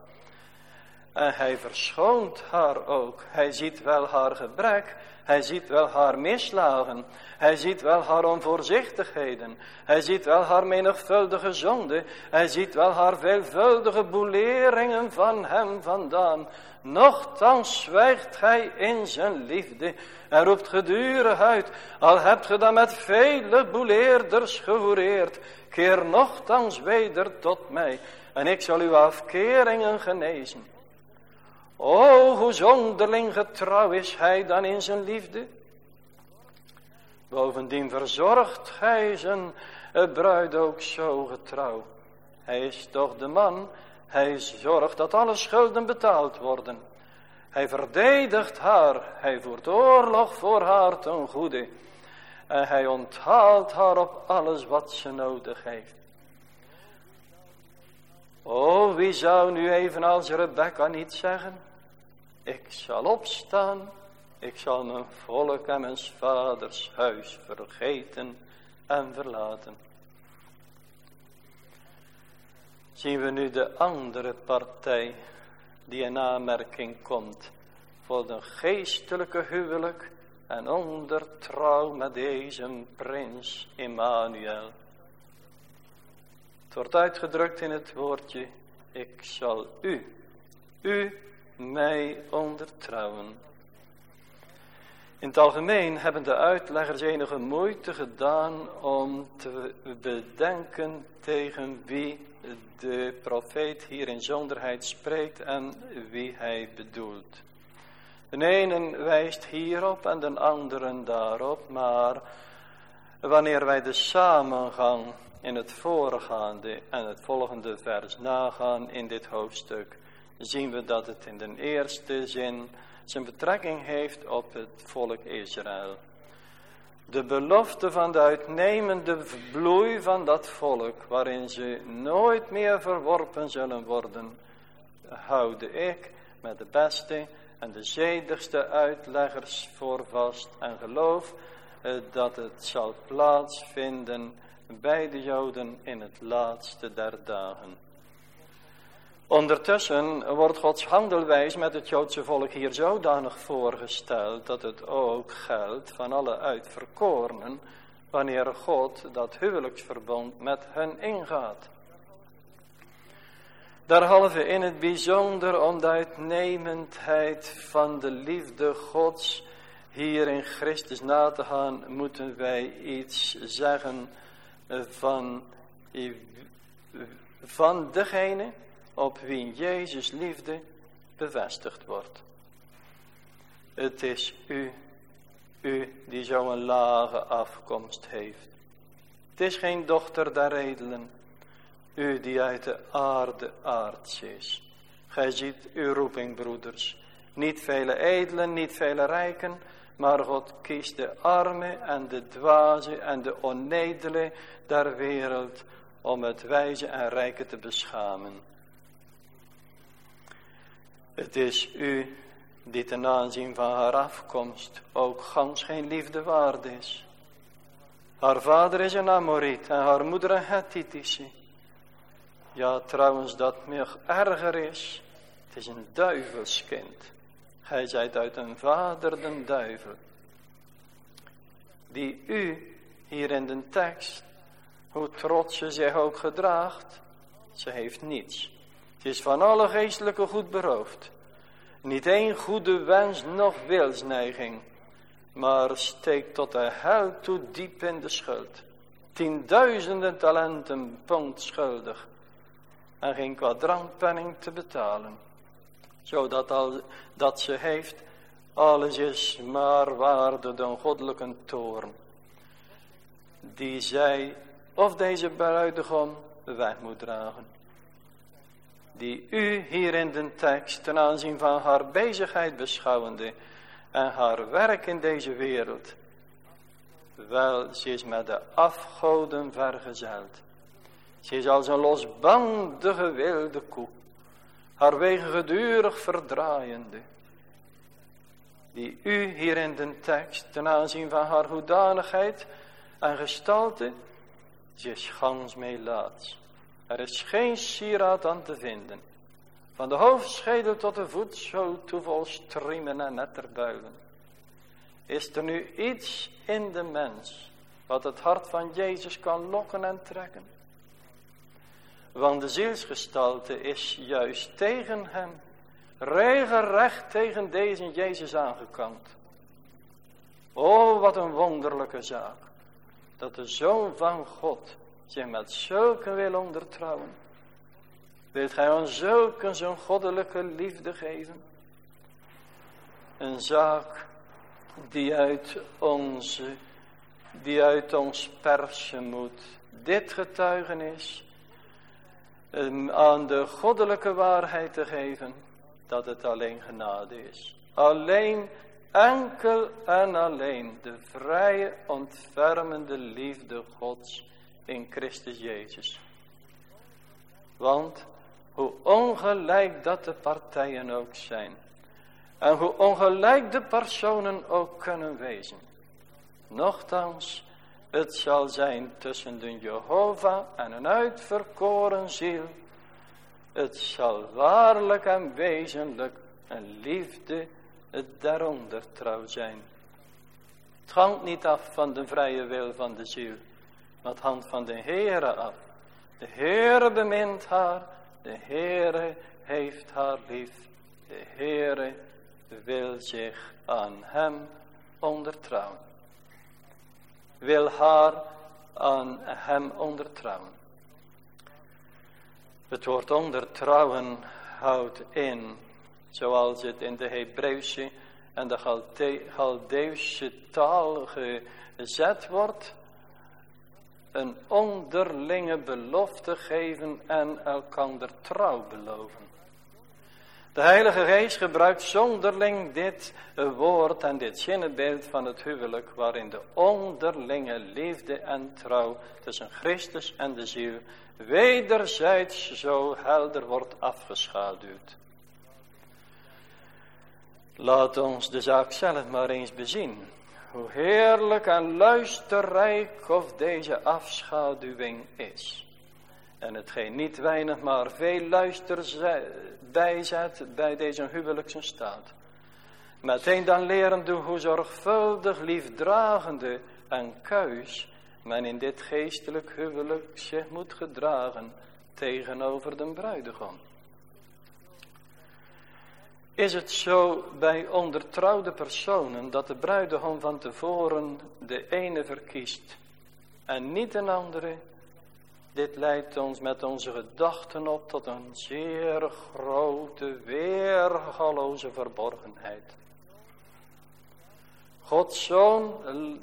En hij verschoont haar ook. Hij ziet wel haar gebrek, hij ziet wel haar mislagen, hij ziet wel haar onvoorzichtigheden, hij ziet wel haar menigvuldige zonde, hij ziet wel haar veelvuldige boeleringen van hem vandaan. Nochtans zwijgt hij in zijn liefde en roept gedurig uit, al hebt ge dan met vele boeleerders gehoereerd, keer nochtans weder tot mij en ik zal uw afkeringen genezen. O, hoe zonderling getrouw is hij dan in zijn liefde. Bovendien verzorgt hij zijn bruid ook zo getrouw. Hij is toch de man, hij zorgt dat alle schulden betaald worden. Hij verdedigt haar, hij voert oorlog voor haar ten goede. En hij onthaalt haar op alles wat ze nodig heeft. O, wie zou nu evenals Rebecca niet zeggen? Ik zal opstaan, ik zal mijn volk en mijn vaders huis vergeten en verlaten. Zien we nu de andere partij die in aanmerking komt voor een geestelijke huwelijk en onder trouw met deze prins Emmanuel. Het wordt uitgedrukt in het woordje, ik zal u, u mij ondertrouwen. In het algemeen hebben de uitleggers enige moeite gedaan om te bedenken tegen wie de profeet hier in zonderheid spreekt en wie hij bedoelt. De ene wijst hierop en de andere daarop, maar wanneer wij de samengang in het voorgaande en het volgende vers nagaan in dit hoofdstuk, zien we dat het in de eerste zin zijn betrekking heeft op het volk Israël. De belofte van de uitnemende bloei van dat volk, waarin ze nooit meer verworpen zullen worden, houde ik met de beste en de zedigste uitleggers voor vast en geloof eh, dat het zal plaatsvinden bij de Joden in het laatste der dagen. Ondertussen wordt Gods handelwijs met het Joodse volk hier zodanig voorgesteld dat het ook geldt van alle uitverkorenen wanneer God dat huwelijksverbond met hen ingaat. Derhalve in het bijzonder om de uitnemendheid van de liefde Gods hier in Christus na te gaan, moeten wij iets zeggen van, van degene op wie Jezus liefde bevestigd wordt. Het is u, u die zo'n lage afkomst heeft. Het is geen dochter der edelen, u die uit de aarde aards is. Gij ziet uw roeping, broeders. Niet vele edelen, niet vele rijken, maar God kiest de arme en de dwaze en de onnedele der wereld om het wijze en rijke te beschamen. Het is u, die ten aanzien van haar afkomst ook gans geen liefde waard is. Haar vader is een Amoriet en haar moeder een Hethitische. Ja, trouwens, dat nog erger is. Het is een duivelskind. Gij zijt uit een vader den duivel. Die u hier in de tekst, hoe trots ze zich ook gedraagt, ze heeft niets. Is van alle geestelijke goed beroofd. Niet één goede wens noch wilsneiging, maar steekt tot de hel toe diep in de schuld. Tienduizenden talenten pond schuldig en geen kwadrantpenning te betalen. Zodat al dat ze heeft, alles is maar waarde dan goddelijke toorn. Die zij of deze bruidegom weg moet dragen die u hier in de tekst ten aanzien van haar bezigheid beschouwende en haar werk in deze wereld, wel, ze is met de afgoden vergezeld. Ze is als een losbandige wilde koe, haar wegen gedurig verdraaiende. Die u hier in de tekst ten aanzien van haar hoedanigheid en gestalte, ze is gans meelaats. Er is geen sieraad aan te vinden. Van de hoofdschedel tot de voet zo toeval striemen en netterbuilen. Is er nu iets in de mens wat het hart van Jezus kan lokken en trekken? Want de zielsgestalte is juist tegen hem, regelrecht tegen deze Jezus aangekant. O, wat een wonderlijke zaak, dat de Zoon van God zich met zulke wil ondertrouwen. Wilt gij ons zulke zo'n goddelijke liefde geven? Een zaak die uit onze, die uit ons persen moet. Dit getuigenis aan de goddelijke waarheid te geven dat het alleen genade is. Alleen, enkel en alleen de vrije, ontfermende liefde Gods in Christus Jezus. Want hoe ongelijk dat de partijen ook zijn. En hoe ongelijk de personen ook kunnen wezen. Nochtans, het zal zijn tussen de Jehovah en een uitverkoren ziel. Het zal waarlijk en wezenlijk een liefde het daaronder trouw zijn. Het hangt niet af van de vrije wil van de ziel met hand van de Heere af. De Heere bemint haar, de Heere heeft haar lief, de Heere wil zich aan hem ondertrouwen. Wil haar aan hem ondertrouwen. Het woord ondertrouwen houdt in, zoals het in de Hebreeuwse en de Galdeeuwse taal gezet wordt, een onderlinge belofte geven en elkander trouw beloven. De Heilige Geest gebruikt zonderling dit woord en dit zinnenbeeld van het huwelijk, waarin de onderlinge liefde en trouw tussen Christus en de ziel wederzijds zo helder wordt afgeschaduwd. Laat ons de zaak zelf maar eens bezien. Hoe heerlijk en luisterrijk of deze afschaduwing is. En hetgeen niet weinig maar veel luister bijzet bij deze huwelijkse staat. Meteen dan lerende hoe zorgvuldig, liefdragende en kuis men in dit geestelijk huwelijk zich moet gedragen tegenover de bruidegom. Is het zo bij ondertrouwde personen dat de bruidegom van tevoren de ene verkiest en niet een andere? Dit leidt ons met onze gedachten op tot een zeer grote, weergaloze verborgenheid. Gods zoon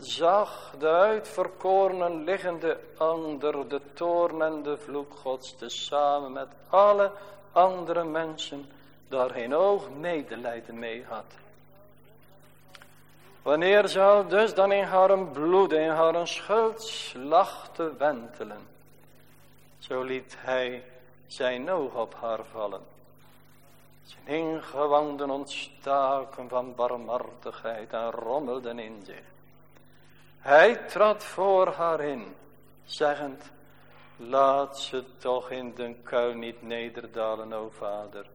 zag de uitverkorenen liggende onder de toorn en de vloek gods, samen met alle andere mensen daar geen oog medelijden mee had. Wanneer zou dus dan in haar bloed, in haar schuld slachten wentelen, zo liet hij zijn oog op haar vallen. Zijn ingewanden ontstaken van barmhartigheid en rommelden in zich. Hij trad voor haar in, zeggend, laat ze toch in den kuil niet nederdalen, o vader.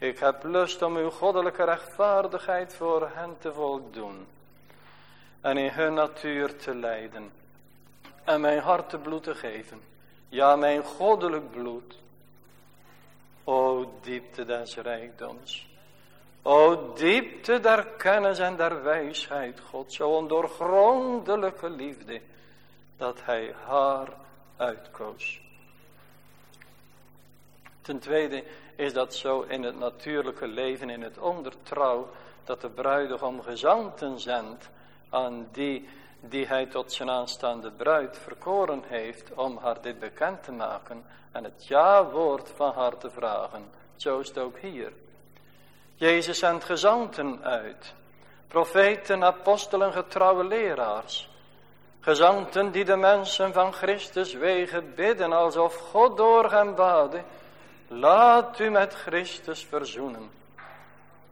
Ik heb lust om uw goddelijke rechtvaardigheid voor hen te voldoen. En in hun natuur te leiden. En mijn hartebloed te geven. Ja, mijn goddelijk bloed. O diepte des rijkdoms. O diepte der kennis en der wijsheid God. Zo ondoorgrondelijke liefde. Dat hij haar uitkoos. Ten tweede is dat zo in het natuurlijke leven, in het ondertrouw, dat de bruidegom gezanten zendt aan die die hij tot zijn aanstaande bruid verkoren heeft om haar dit bekend te maken en het ja-woord van haar te vragen. Zo is het ook hier. Jezus zendt gezanten uit, profeten, apostelen, getrouwe leraars. Gezanten die de mensen van Christus wegen bidden alsof God door hem bade Laat u met Christus verzoenen.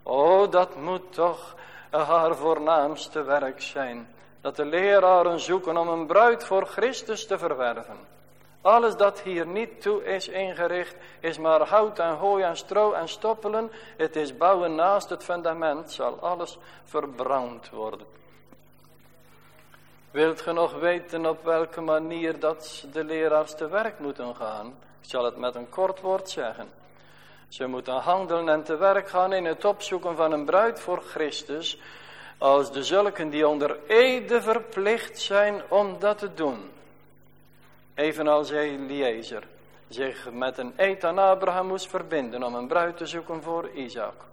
O, dat moet toch haar voornaamste werk zijn. Dat de leraren zoeken om een bruid voor Christus te verwerven. Alles dat hier niet toe is ingericht, is maar hout en hooi en stro en stoppelen. Het is bouwen naast het fundament, zal alles verbrand worden. Wilt ge nog weten op welke manier dat de leraars te werk moeten gaan? Zal het met een kort woord zeggen. Ze moeten handelen en te werk gaan in het opzoeken van een bruid voor Christus, als de zulken die onder ede verplicht zijn om dat te doen. Evenals Eliezer zich met een eed aan Abraham moest verbinden om een bruid te zoeken voor Isaac.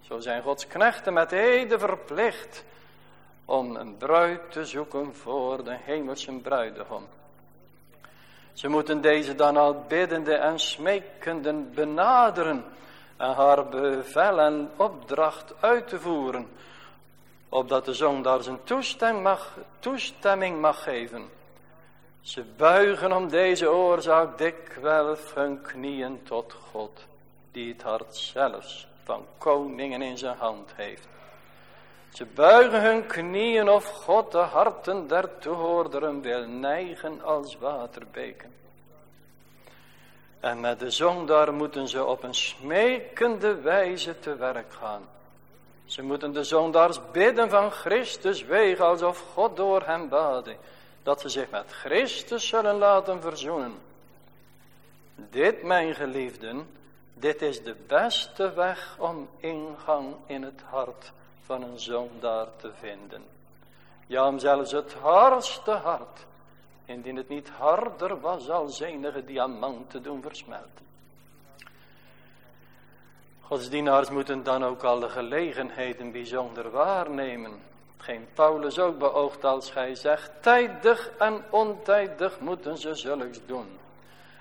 Zo zijn Gods knechten met ede verplicht om een bruid te zoeken voor de hemelse bruidegom. Ze moeten deze dan al biddende en smekenden benaderen en haar bevel en opdracht uit te voeren, opdat de zondaar zijn toestemming mag, toestemming mag geven. Ze buigen om deze oorzaak dikwijls hun knieën tot God, die het hart zelfs van koningen in zijn hand heeft. Ze buigen hun knieën of God de harten der toehoorderen wil neigen als waterbeken. En met de zondaar moeten ze op een smekende wijze te werk gaan. Ze moeten de zondaars bidden van Christus wegen alsof God door hen bade. Dat ze zich met Christus zullen laten verzoenen. Dit, mijn geliefden, dit is de beste weg om ingang in het hart van een zondaar te vinden. Ja, om zelfs het hardste hart, indien het niet harder was, als enige diamant te doen versmelten. Godsdienaars moeten dan ook alle gelegenheden bijzonder waarnemen. Geen Paulus ook beoogt als gij zegt, tijdig en ontijdig moeten ze zulks doen.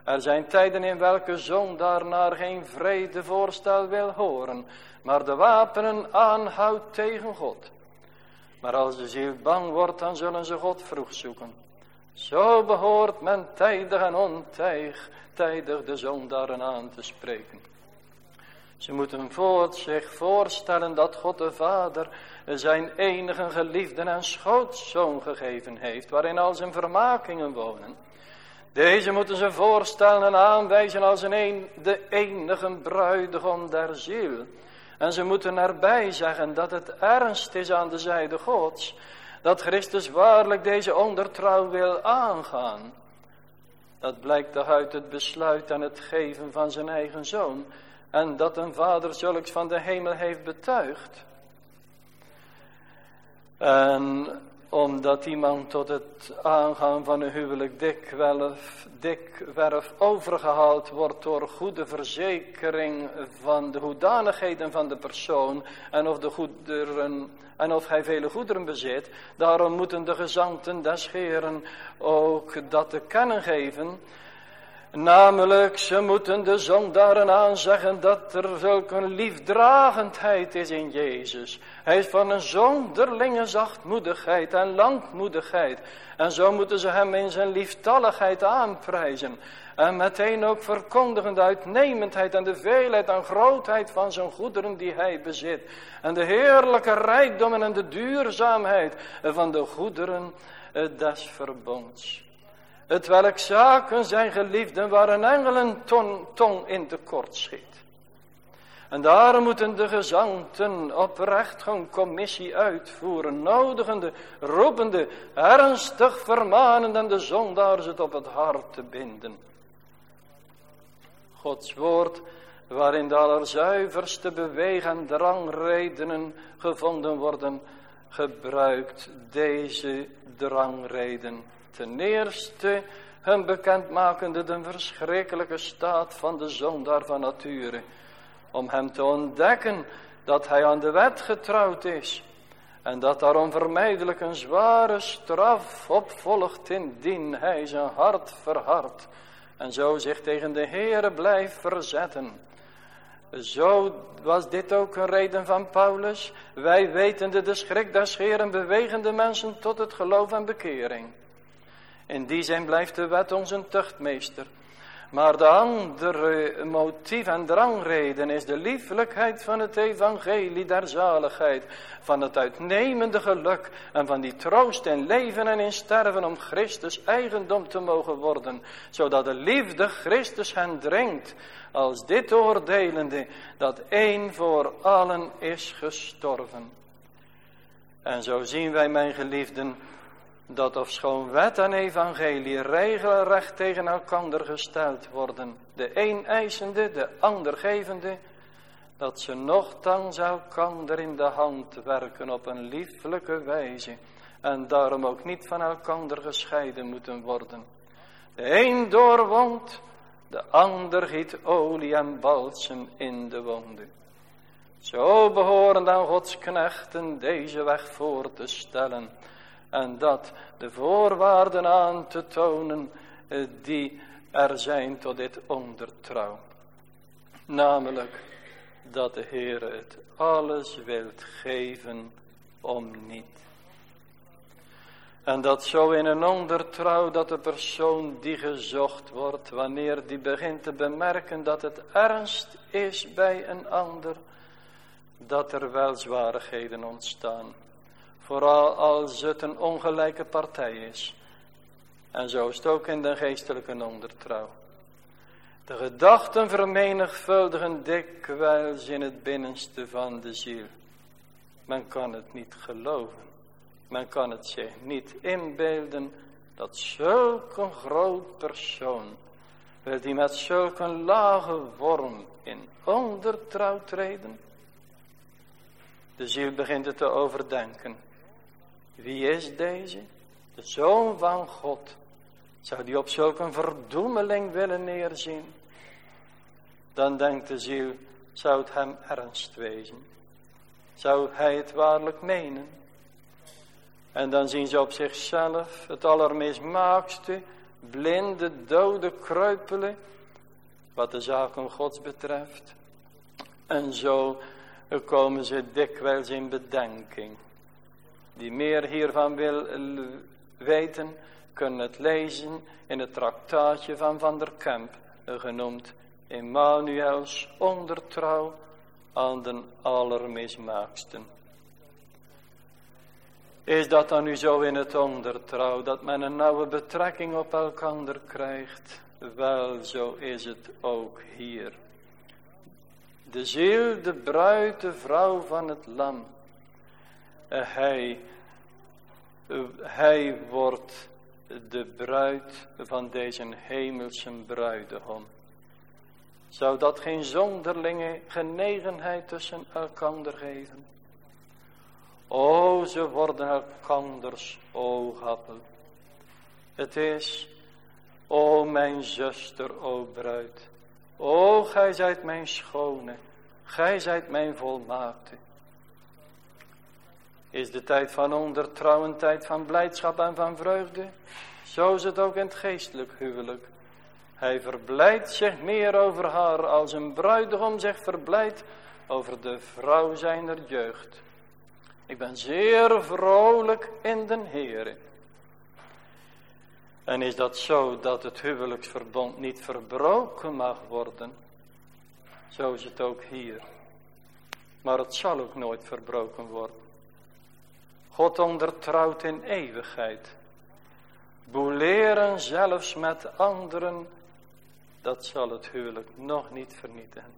Er zijn tijden in welke zondaar naar geen vrede voorstel wil horen, maar de wapenen aanhoudt tegen God. Maar als de ziel bang wordt, dan zullen ze God vroeg zoeken. Zo behoort men tijdig en ontijdig tijdig de zondaren aan te spreken. Ze moeten voort zich voorstellen dat God de Vader zijn enige geliefde en schootzoon gegeven heeft, waarin al zijn vermakingen wonen. Deze moeten ze voorstellen en aanwijzen als een de enige bruidegom der ziel. En ze moeten erbij zeggen dat het ernst is aan de zijde Gods. Dat Christus waarlijk deze ondertrouw wil aangaan. Dat blijkt toch uit het besluit en het geven van zijn eigen zoon. En dat een vader zulks van de hemel heeft betuigd. En omdat iemand tot het aangaan van een huwelijk dikwerf, dikwerf overgehaald wordt door goede verzekering van de hoedanigheden van de persoon en of, de goederen, en of hij vele goederen bezit. Daarom moeten de gezanten des Heren ook dat te kennen geven. Namelijk, ze moeten de zondaren aanzeggen dat er zulke liefdragendheid is in Jezus. Hij is van een zonderlinge zachtmoedigheid en langmoedigheid. En zo moeten ze hem in zijn lieftalligheid aanprijzen. En meteen ook verkondigen de uitnemendheid en de veelheid en grootheid van zijn goederen die hij bezit. En de heerlijke rijkdommen en de duurzaamheid van de goederen des verbonds. Het welk zaken zijn geliefden waar een engelen tong, tong in tekort schiet. En daar moeten de gezanten oprecht hun commissie uitvoeren, nodigende, roepende, ernstig vermanend en de zondaars het op het hart te binden. Gods woord, waarin de allerzuiverste beweeg- en drangredenen gevonden worden, gebruikt deze drangreden. Ten eerste hem bekendmakende de verschrikkelijke staat van de zondaar van nature. Om hem te ontdekken dat hij aan de wet getrouwd is. En dat daar onvermijdelijk een zware straf opvolgt indien hij zijn hart verhardt. En zo zich tegen de Heere blijft verzetten. Zo was dit ook een reden van Paulus. Wij wetende de schrik des Heeren bewegen de mensen tot het geloof en bekering. In die zin blijft de wet onze tuchtmeester. Maar de andere motief en drangreden is de liefelijkheid van het evangelie der zaligheid. Van het uitnemende geluk en van die troost in leven en in sterven om Christus eigendom te mogen worden. Zodat de liefde Christus hen dringt als dit oordelende dat één voor allen is gestorven. En zo zien wij mijn geliefden dat ofschoon wet en evangelie regelrecht tegen elkander gesteld worden, de een eisende, de ander gevende, dat ze nochtans elkander in de hand werken op een lieflijke wijze en daarom ook niet van elkander gescheiden moeten worden. De een doorwond, de ander giet olie en balsem in de wonden. Zo behoren dan Gods knechten deze weg voor te stellen en dat de voorwaarden aan te tonen eh, die er zijn tot dit ondertrouw. Namelijk dat de Heer het alles wilt geven om niet. En dat zo in een ondertrouw dat de persoon die gezocht wordt, wanneer die begint te bemerken dat het ernst is bij een ander, dat er wel zwaarigheden ontstaan. Vooral als het een ongelijke partij is. En zo is het ook in de geestelijke ondertrouw. De gedachten vermenigvuldigen dikwijls in het binnenste van de ziel. Men kan het niet geloven. Men kan het zich niet inbeelden dat zulke groot persoon, die met zulke lage vorm in ondertrouw treden? De ziel begint het te overdenken. Wie is deze? De Zoon van God. Zou die op zulke verdoemeling willen neerzien? Dan denkt de ziel, zou het hem ernst wezen? Zou hij het waarlijk menen? En dan zien ze op zichzelf het allermismaakste, blinde, dode, kreupelen, wat de zaken gods betreft. En zo komen ze dikwijls in bedenking. Die meer hiervan wil weten, kunnen het lezen in het traktaatje van Van der Kemp, genoemd Emmanuels ondertrouw aan den allermismaaksten. Is dat dan nu zo in het ondertrouw, dat men een nauwe betrekking op elkander krijgt? Wel, zo is het ook hier. De ziel, de bruid, de vrouw van het lam. Hij, hij wordt de bruid van deze hemelse bruidegom. Zou dat geen zonderlinge genegenheid tussen elkander geven? O, ze worden elkanders oogappel. Het is, o mijn zuster, o bruid. O, gij zijt mijn schone, gij zijt mijn volmaakte. Is de tijd van ondertrouw een tijd van blijdschap en van vreugde? Zo is het ook in het geestelijk huwelijk. Hij verblijdt zich meer over haar als een bruidegom zich verblijdt over de vrouw zijner jeugd. Ik ben zeer vrolijk in den Heere. En is dat zo dat het huwelijksverbond niet verbroken mag worden? Zo is het ook hier. Maar het zal ook nooit verbroken worden. God ondertrouwt in eeuwigheid. Boeleren zelfs met anderen, dat zal het huwelijk nog niet vernietigen.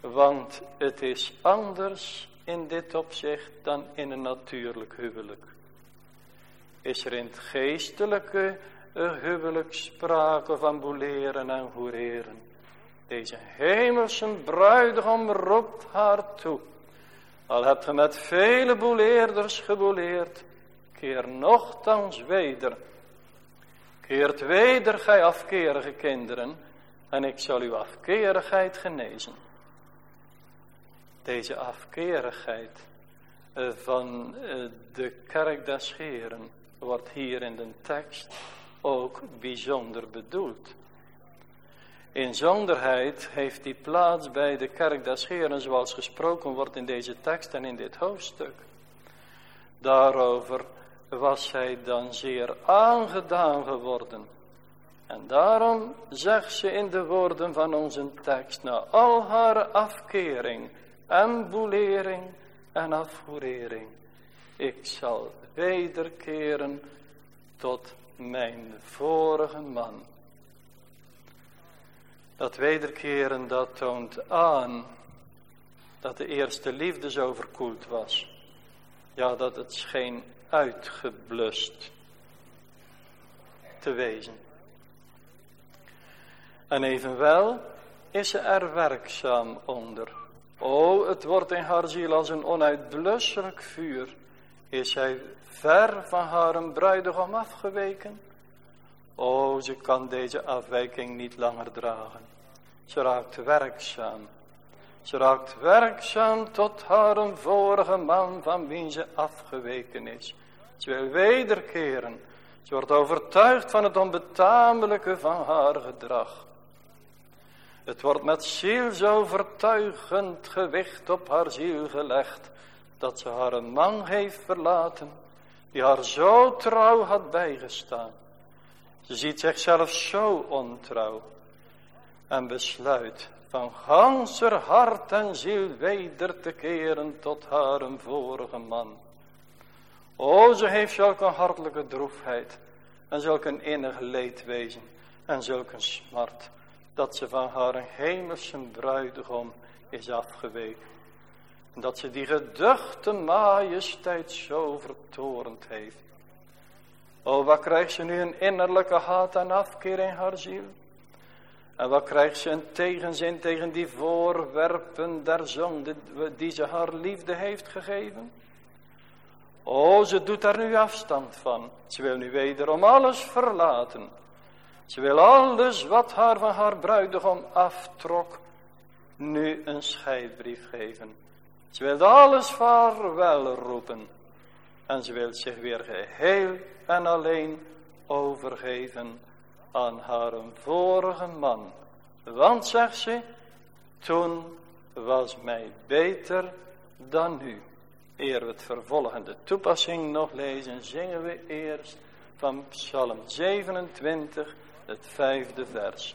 Want het is anders in dit opzicht dan in een natuurlijk huwelijk. Is er in het geestelijke huwelijk sprake van boeleren en hoereren. Deze hemelse bruidegom roept haar toe. Al hebt ge met vele boeleerders geboeleerd, keer nochtans weder. Keert weder, gij afkerige kinderen, en ik zal uw afkerigheid genezen. Deze afkerigheid eh, van eh, de kerk des Heren wordt hier in de tekst ook bijzonder bedoeld. Inzonderheid heeft die plaats bij de kerk des Heren zoals gesproken wordt in deze tekst en in dit hoofdstuk. Daarover was zij dan zeer aangedaan geworden. En daarom zegt ze in de woorden van onze tekst, na al haar afkering en boelering en afvoering, ik zal wederkeren tot mijn vorige man. Dat wederkeren dat toont aan dat de eerste liefde zo verkoeld was. Ja, dat het scheen uitgeblust te wezen. En evenwel is ze er werkzaam onder. O, het wordt in haar ziel als een onuitblusselijk vuur. Is zij ver van haar bruidegom afgeweken? O, ze kan deze afwijking niet langer dragen. Ze raakt werkzaam. Ze raakt werkzaam tot haar een vorige man van wie ze afgeweken is. Ze wil wederkeren. Ze wordt overtuigd van het onbetamelijke van haar gedrag. Het wordt met zielsovertuigend gewicht op haar ziel gelegd, dat ze haar man heeft verlaten, die haar zo trouw had bijgestaan. Ze ziet zichzelf zo ontrouw en besluit van ganser hart en ziel weder te keren tot haar een vorige man. O, ze heeft zulke hartelijke droefheid en zulk een innig leedwezen en zulk een smart, dat ze van haar hemelse bruidegom is afgeweken. En dat ze die geduchte majesteit zo vertorend heeft. O, wat krijgt ze nu een innerlijke haat en afkeer in haar ziel? En wat krijgt ze een tegenzin tegen die voorwerpen der zonde die ze haar liefde heeft gegeven? O, ze doet daar nu afstand van. Ze wil nu wederom alles verlaten. Ze wil alles wat haar van haar bruidegom aftrok, nu een scheidbrief geven. Ze wil alles vaarwel roepen. En ze wil zich weer geheel en alleen overgeven aan haar vorige man. Want, zegt ze, toen was mij beter dan nu. Eer we het vervolgende toepassing nog lezen, zingen we eerst van Psalm 27, het vijfde vers.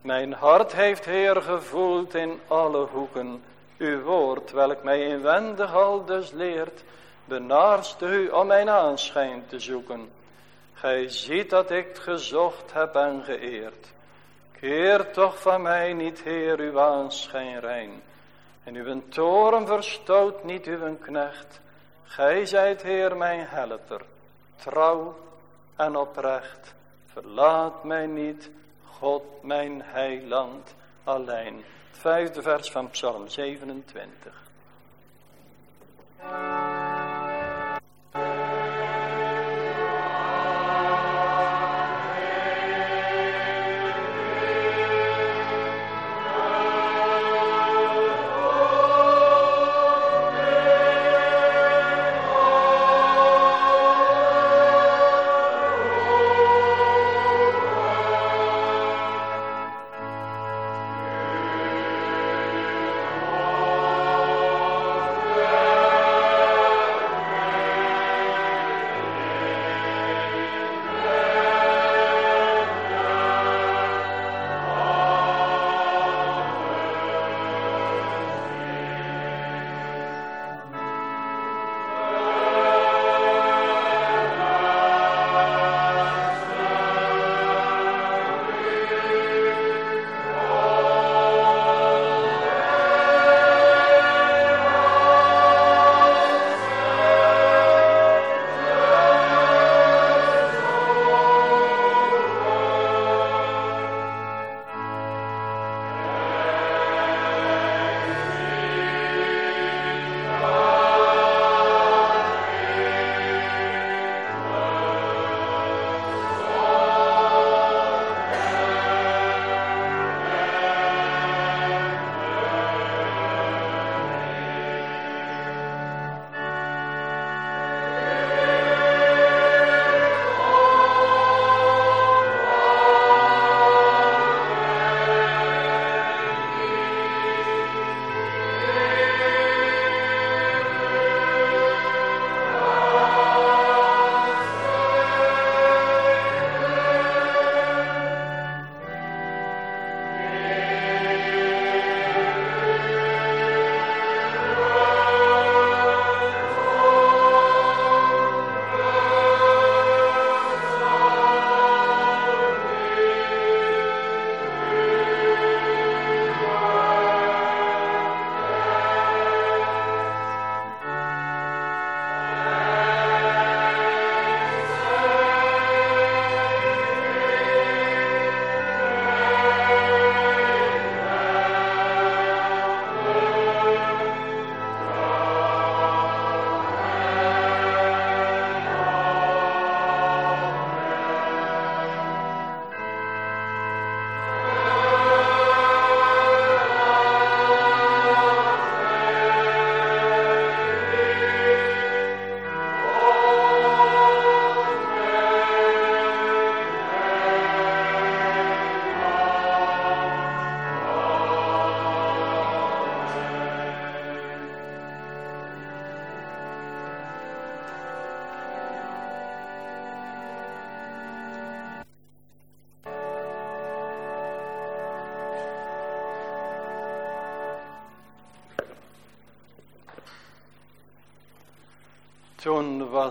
Mijn hart heeft Heer gevoeld in alle hoeken, uw woord, welk mij inwendig al dus leert, benaarste u om mijn aanschijn te zoeken. Gij ziet dat ik gezocht heb en geëerd. Keer toch van mij niet, Heer, uw aanschijn rein. En uw toren verstoot niet uw knecht. Gij zijt, Heer, mijn helper, trouw en oprecht. Verlaat mij niet, God mijn heiland alleen. Vijfde vers van Psalm 27.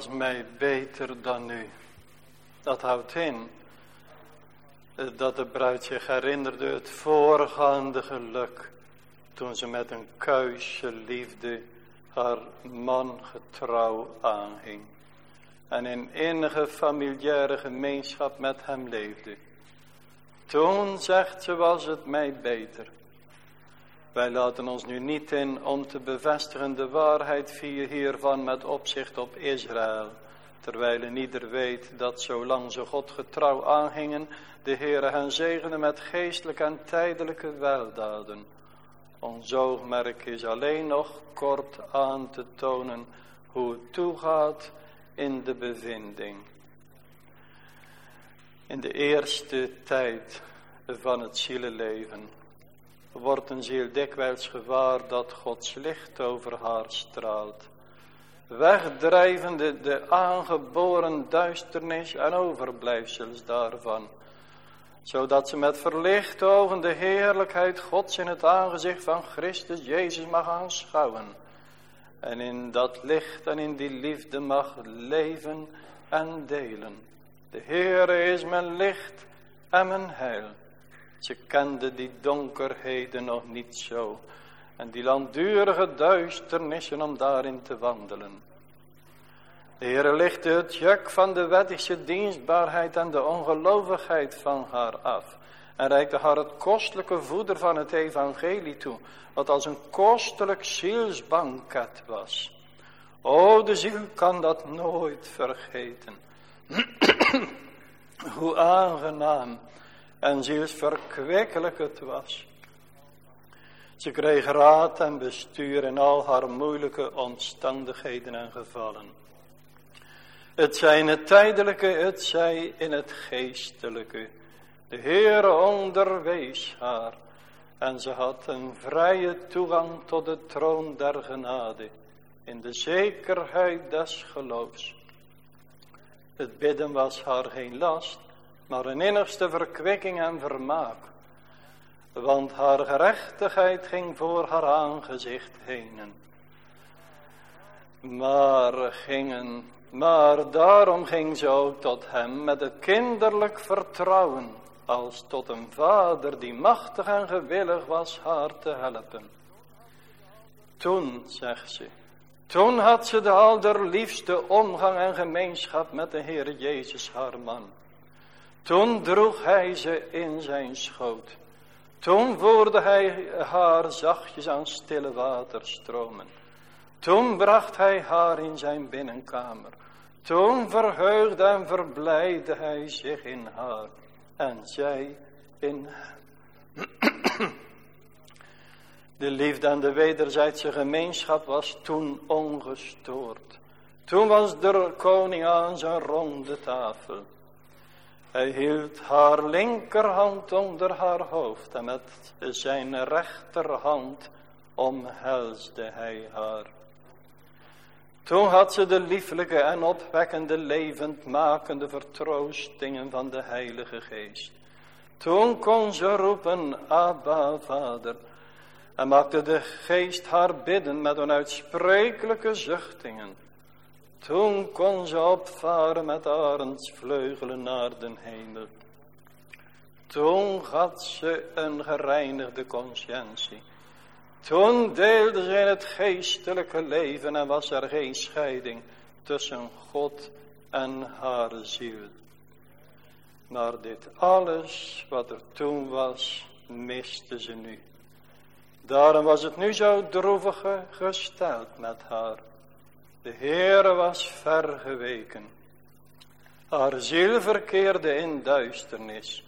Was mij beter dan nu. Dat houdt in eh, dat de bruid zich herinnerde het voorgaande geluk. Toen ze met een kuisje liefde haar man getrouw aanging. En in innige familiaire gemeenschap met hem leefde. Toen, zegt ze, was het mij beter. Wij laten ons nu niet in om te bevestigen de waarheid hiervan met opzicht op Israël. Terwijl een ieder weet dat zolang ze God getrouw aangingen, de Heere hen zegende met geestelijke en tijdelijke weldaden. Ons oogmerk is alleen nog kort aan te tonen hoe het toegaat in de bevinding. In de eerste tijd van het zielenleven wordt een ziel dikwijls gewaar dat Gods licht over haar straalt. Wegdrijvende de aangeboren duisternis en overblijfsels daarvan. Zodat ze met verlichte ogen de heerlijkheid Gods in het aangezicht van Christus Jezus mag aanschouwen. En in dat licht en in die liefde mag leven en delen. De Heere is mijn licht en mijn heil. Ze kende die donkerheden nog niet zo. En die langdurige duisternissen om daarin te wandelen. De Heere lichtte het juk van de wettische dienstbaarheid en de ongelovigheid van haar af. En reikte haar het kostelijke voeder van het evangelie toe. Wat als een kostelijk zielsbanket was. O, de ziel kan dat nooit vergeten. [CLEARS THROAT] Hoe aangenaam en zielsverkwikkelijk het was. Ze kreeg raad en bestuur in al haar moeilijke omstandigheden en gevallen. Het zij in het tijdelijke, het zij in het geestelijke. De Heere onderwees haar en ze had een vrije toegang tot de troon der genade in de zekerheid des geloofs. Het bidden was haar geen last, maar een innigste verkwikking en vermaak. Want haar gerechtigheid ging voor haar aangezicht heen. Maar gingen, maar daarom ging ze ook tot hem met een kinderlijk vertrouwen, als tot een vader die machtig en gewillig was haar te helpen. Toen, zegt ze, toen had ze de allerliefste omgang en gemeenschap met de Heer Jezus haar man. Toen droeg hij ze in zijn schoot. Toen voerde hij haar zachtjes aan stille waterstromen. Toen bracht hij haar in zijn binnenkamer. Toen verheugde en verblijde hij zich in haar. En zij in hem. [CLEARS THROAT] De liefde en de wederzijdse gemeenschap was toen ongestoord. Toen was de koning aan zijn ronde tafel. Hij hield haar linkerhand onder haar hoofd en met zijn rechterhand omhelsde hij haar. Toen had ze de lieflijke en opwekkende levendmakende vertroostingen van de Heilige Geest. Toen kon ze roepen, Abba, Vader, en maakte de Geest haar bidden met onuitsprekelijke zuchtingen. Toen kon ze opvaren met arendsvleugelen naar den hemel. Toen had ze een gereinigde conscientie. Toen deelde ze in het geestelijke leven en was er geen scheiding tussen God en haar ziel. Maar dit alles wat er toen was, miste ze nu. Daarom was het nu zo droevig gesteld met haar. De Heere was vergeweken. Haar ziel verkeerde in duisternis.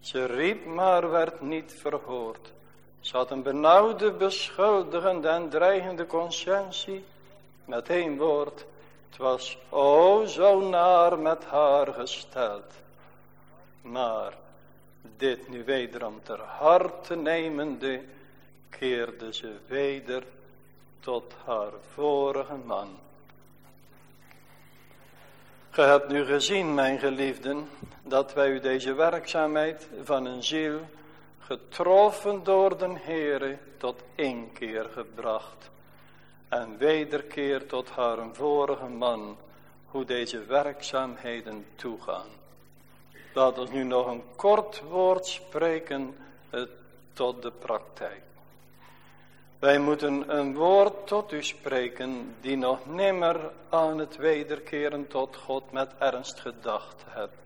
Ze riep maar werd niet verhoord. Ze had een benauwde, beschuldigende en dreigende conscientie. Met één woord, het was o zo naar met haar gesteld. Maar dit nu wederom ter harte nemende, keerde ze weder tot haar vorige man. Ge hebt nu gezien, mijn geliefden, dat wij u deze werkzaamheid van een ziel, getroffen door den Heere, tot inkeer gebracht. en wederkeer tot haar vorige man, hoe deze werkzaamheden toegaan. Laat ons nu nog een kort woord spreken eh, tot de praktijk. Wij moeten een woord tot u spreken die nog nimmer aan het wederkeren tot God met ernst gedacht hebt.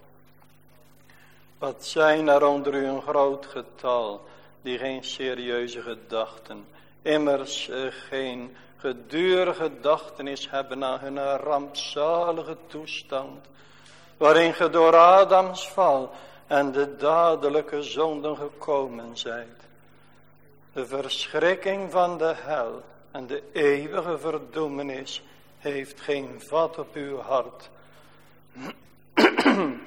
Wat zijn er onder u een groot getal die geen serieuze gedachten, immers eh, geen gedurige gedachtenis hebben aan hun rampzalige toestand, waarin ge door Adams val en de dadelijke zonden gekomen zijt. De verschrikking van de hel en de eeuwige verdoemenis heeft geen vat op uw hart. [CLEARS THROAT]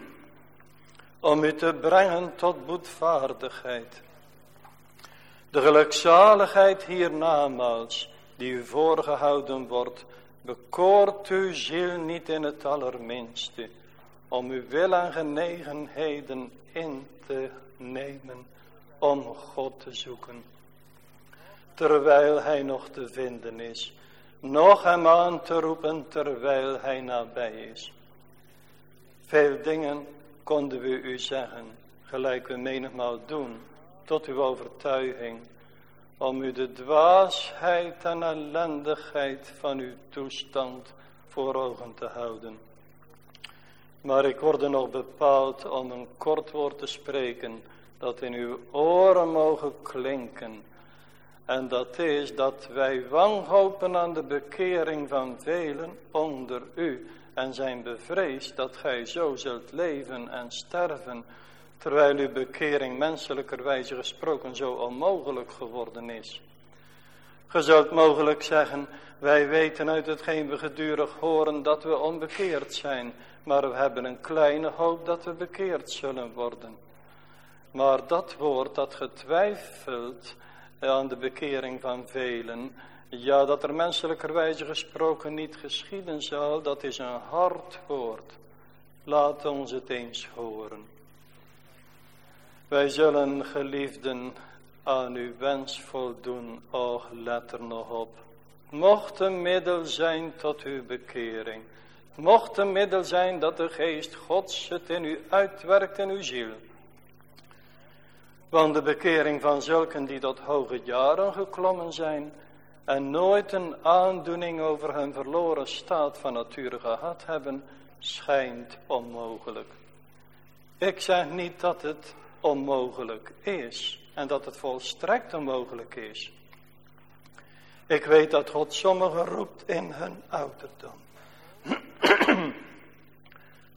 Om u te brengen tot boetvaardigheid. De gelukzaligheid hiernamaals die u voorgehouden wordt, bekoort uw ziel niet in het allerminste, om uw wil en genegenheden in te nemen, om God te zoeken terwijl hij nog te vinden is. Nog hem aan te roepen terwijl hij nabij is. Veel dingen konden we u zeggen, gelijk we menigmaal doen, tot uw overtuiging, om u de dwaasheid en ellendigheid van uw toestand voor ogen te houden. Maar ik word nog bepaald om een kort woord te spreken, dat in uw oren mogen klinken, en dat is dat wij wanhopen aan de bekering van velen onder u. En zijn bevreesd dat gij zo zult leven en sterven. Terwijl uw bekering menselijkerwijze gesproken zo onmogelijk geworden is. Ge zult mogelijk zeggen, wij weten uit hetgeen we gedurig horen dat we onbekeerd zijn. Maar we hebben een kleine hoop dat we bekeerd zullen worden. Maar dat woord dat getwijfeld aan de bekering van velen. Ja, dat er menselijkerwijze gesproken niet geschieden zal, dat is een hard woord. Laat ons het eens horen. Wij zullen, geliefden, aan uw wens voldoen, och, let er nog op. Mocht een middel zijn tot uw bekering. Mocht een middel zijn dat de geest Gods het in u uitwerkt in uw ziel. Want de bekering van zulken die tot hoge jaren geklommen zijn en nooit een aandoening over hun verloren staat van nature gehad hebben, schijnt onmogelijk. Ik zeg niet dat het onmogelijk is en dat het volstrekt onmogelijk is. Ik weet dat God sommigen roept in hun ouderdom. [CLEARS THROAT]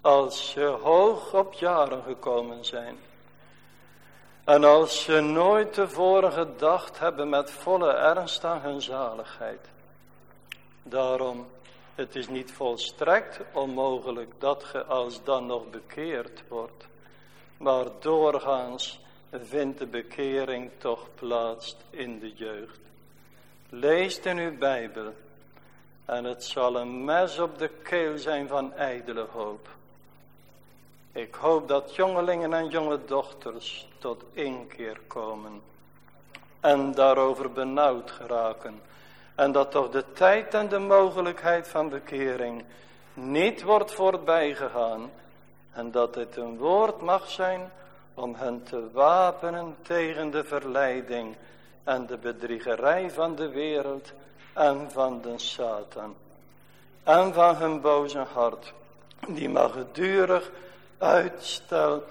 Als ze hoog op jaren gekomen zijn en als ze nooit tevoren gedacht hebben met volle ernst aan hun zaligheid. Daarom, het is niet volstrekt onmogelijk dat ge als dan nog bekeerd wordt. Maar doorgaans vindt de bekering toch plaats in de jeugd. Leest in uw Bijbel en het zal een mes op de keel zijn van ijdele hoop. Ik hoop dat jongelingen en jonge dochters tot inkeer komen en daarover benauwd geraken. En dat toch de tijd en de mogelijkheid van bekering niet wordt voorbijgegaan. En dat het een woord mag zijn om hen te wapenen tegen de verleiding en de bedriegerij van de wereld en van de Satan. En van hun boze hart, die mag gedurig uitstel,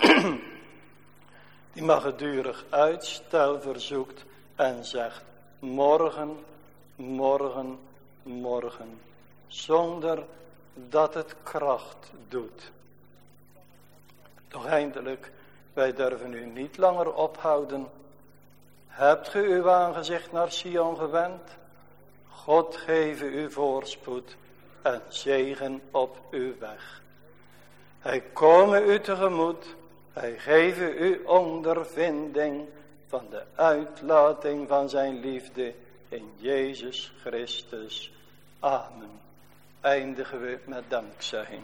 [CLEARS THROAT] die mag gedurig uitstel verzoekt en zegt morgen, morgen, morgen, zonder dat het kracht doet. Toch eindelijk, wij durven u niet langer ophouden. Hebt ge uw aangezicht naar Sion gewend? God geven u voorspoed en zegen op uw weg. Hij komen u tegemoet, hij geven u ondervinding van de uitlating van zijn liefde in Jezus Christus. Amen. Eindigen we met dankzegging.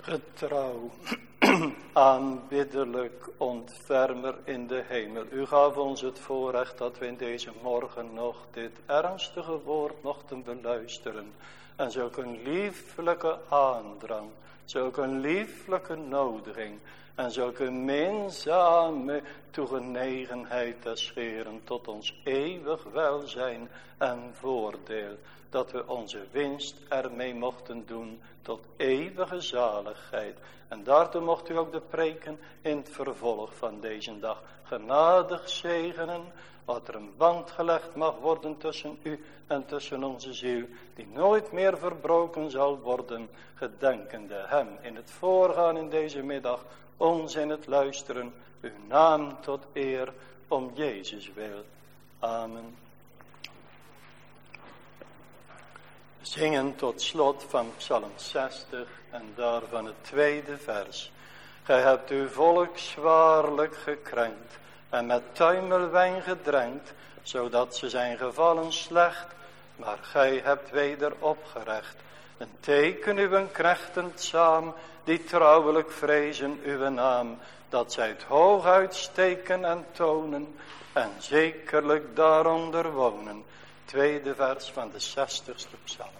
Getrouw [CLEARS THROAT] aanbiddelijk ontfermer in de hemel. U gaf ons het voorrecht dat we in deze morgen nog dit ernstige woord mochten beluisteren. En zulke een lieflijke aandrang, zulke een lieflijke nodiging en zulke minzame toegenegenheid des Heeren tot ons eeuwig welzijn en voordeel. Dat we onze winst ermee mochten doen tot eeuwige zaligheid. En daartoe mocht u ook de preken in het vervolg van deze dag genadig zegenen. Wat er een band gelegd mag worden tussen u en tussen onze ziel. Die nooit meer verbroken zal worden. Gedenkende hem in het voorgaan in deze middag. Ons in het luisteren. Uw naam tot eer om Jezus wil. Amen. Zingen tot slot van Psalm 60 en daarvan het tweede vers. Gij hebt uw volk zwaarlijk gekrenkt en met tuimelwijn gedrenkt, zodat ze zijn gevallen slecht, maar gij hebt weder opgerecht. Een teken uw krechten saam, die trouwelijk vrezen uw naam, dat zij het hoog uitsteken en tonen, en zekerlijk daaronder wonen. Tweede vers van de zestigste psalm.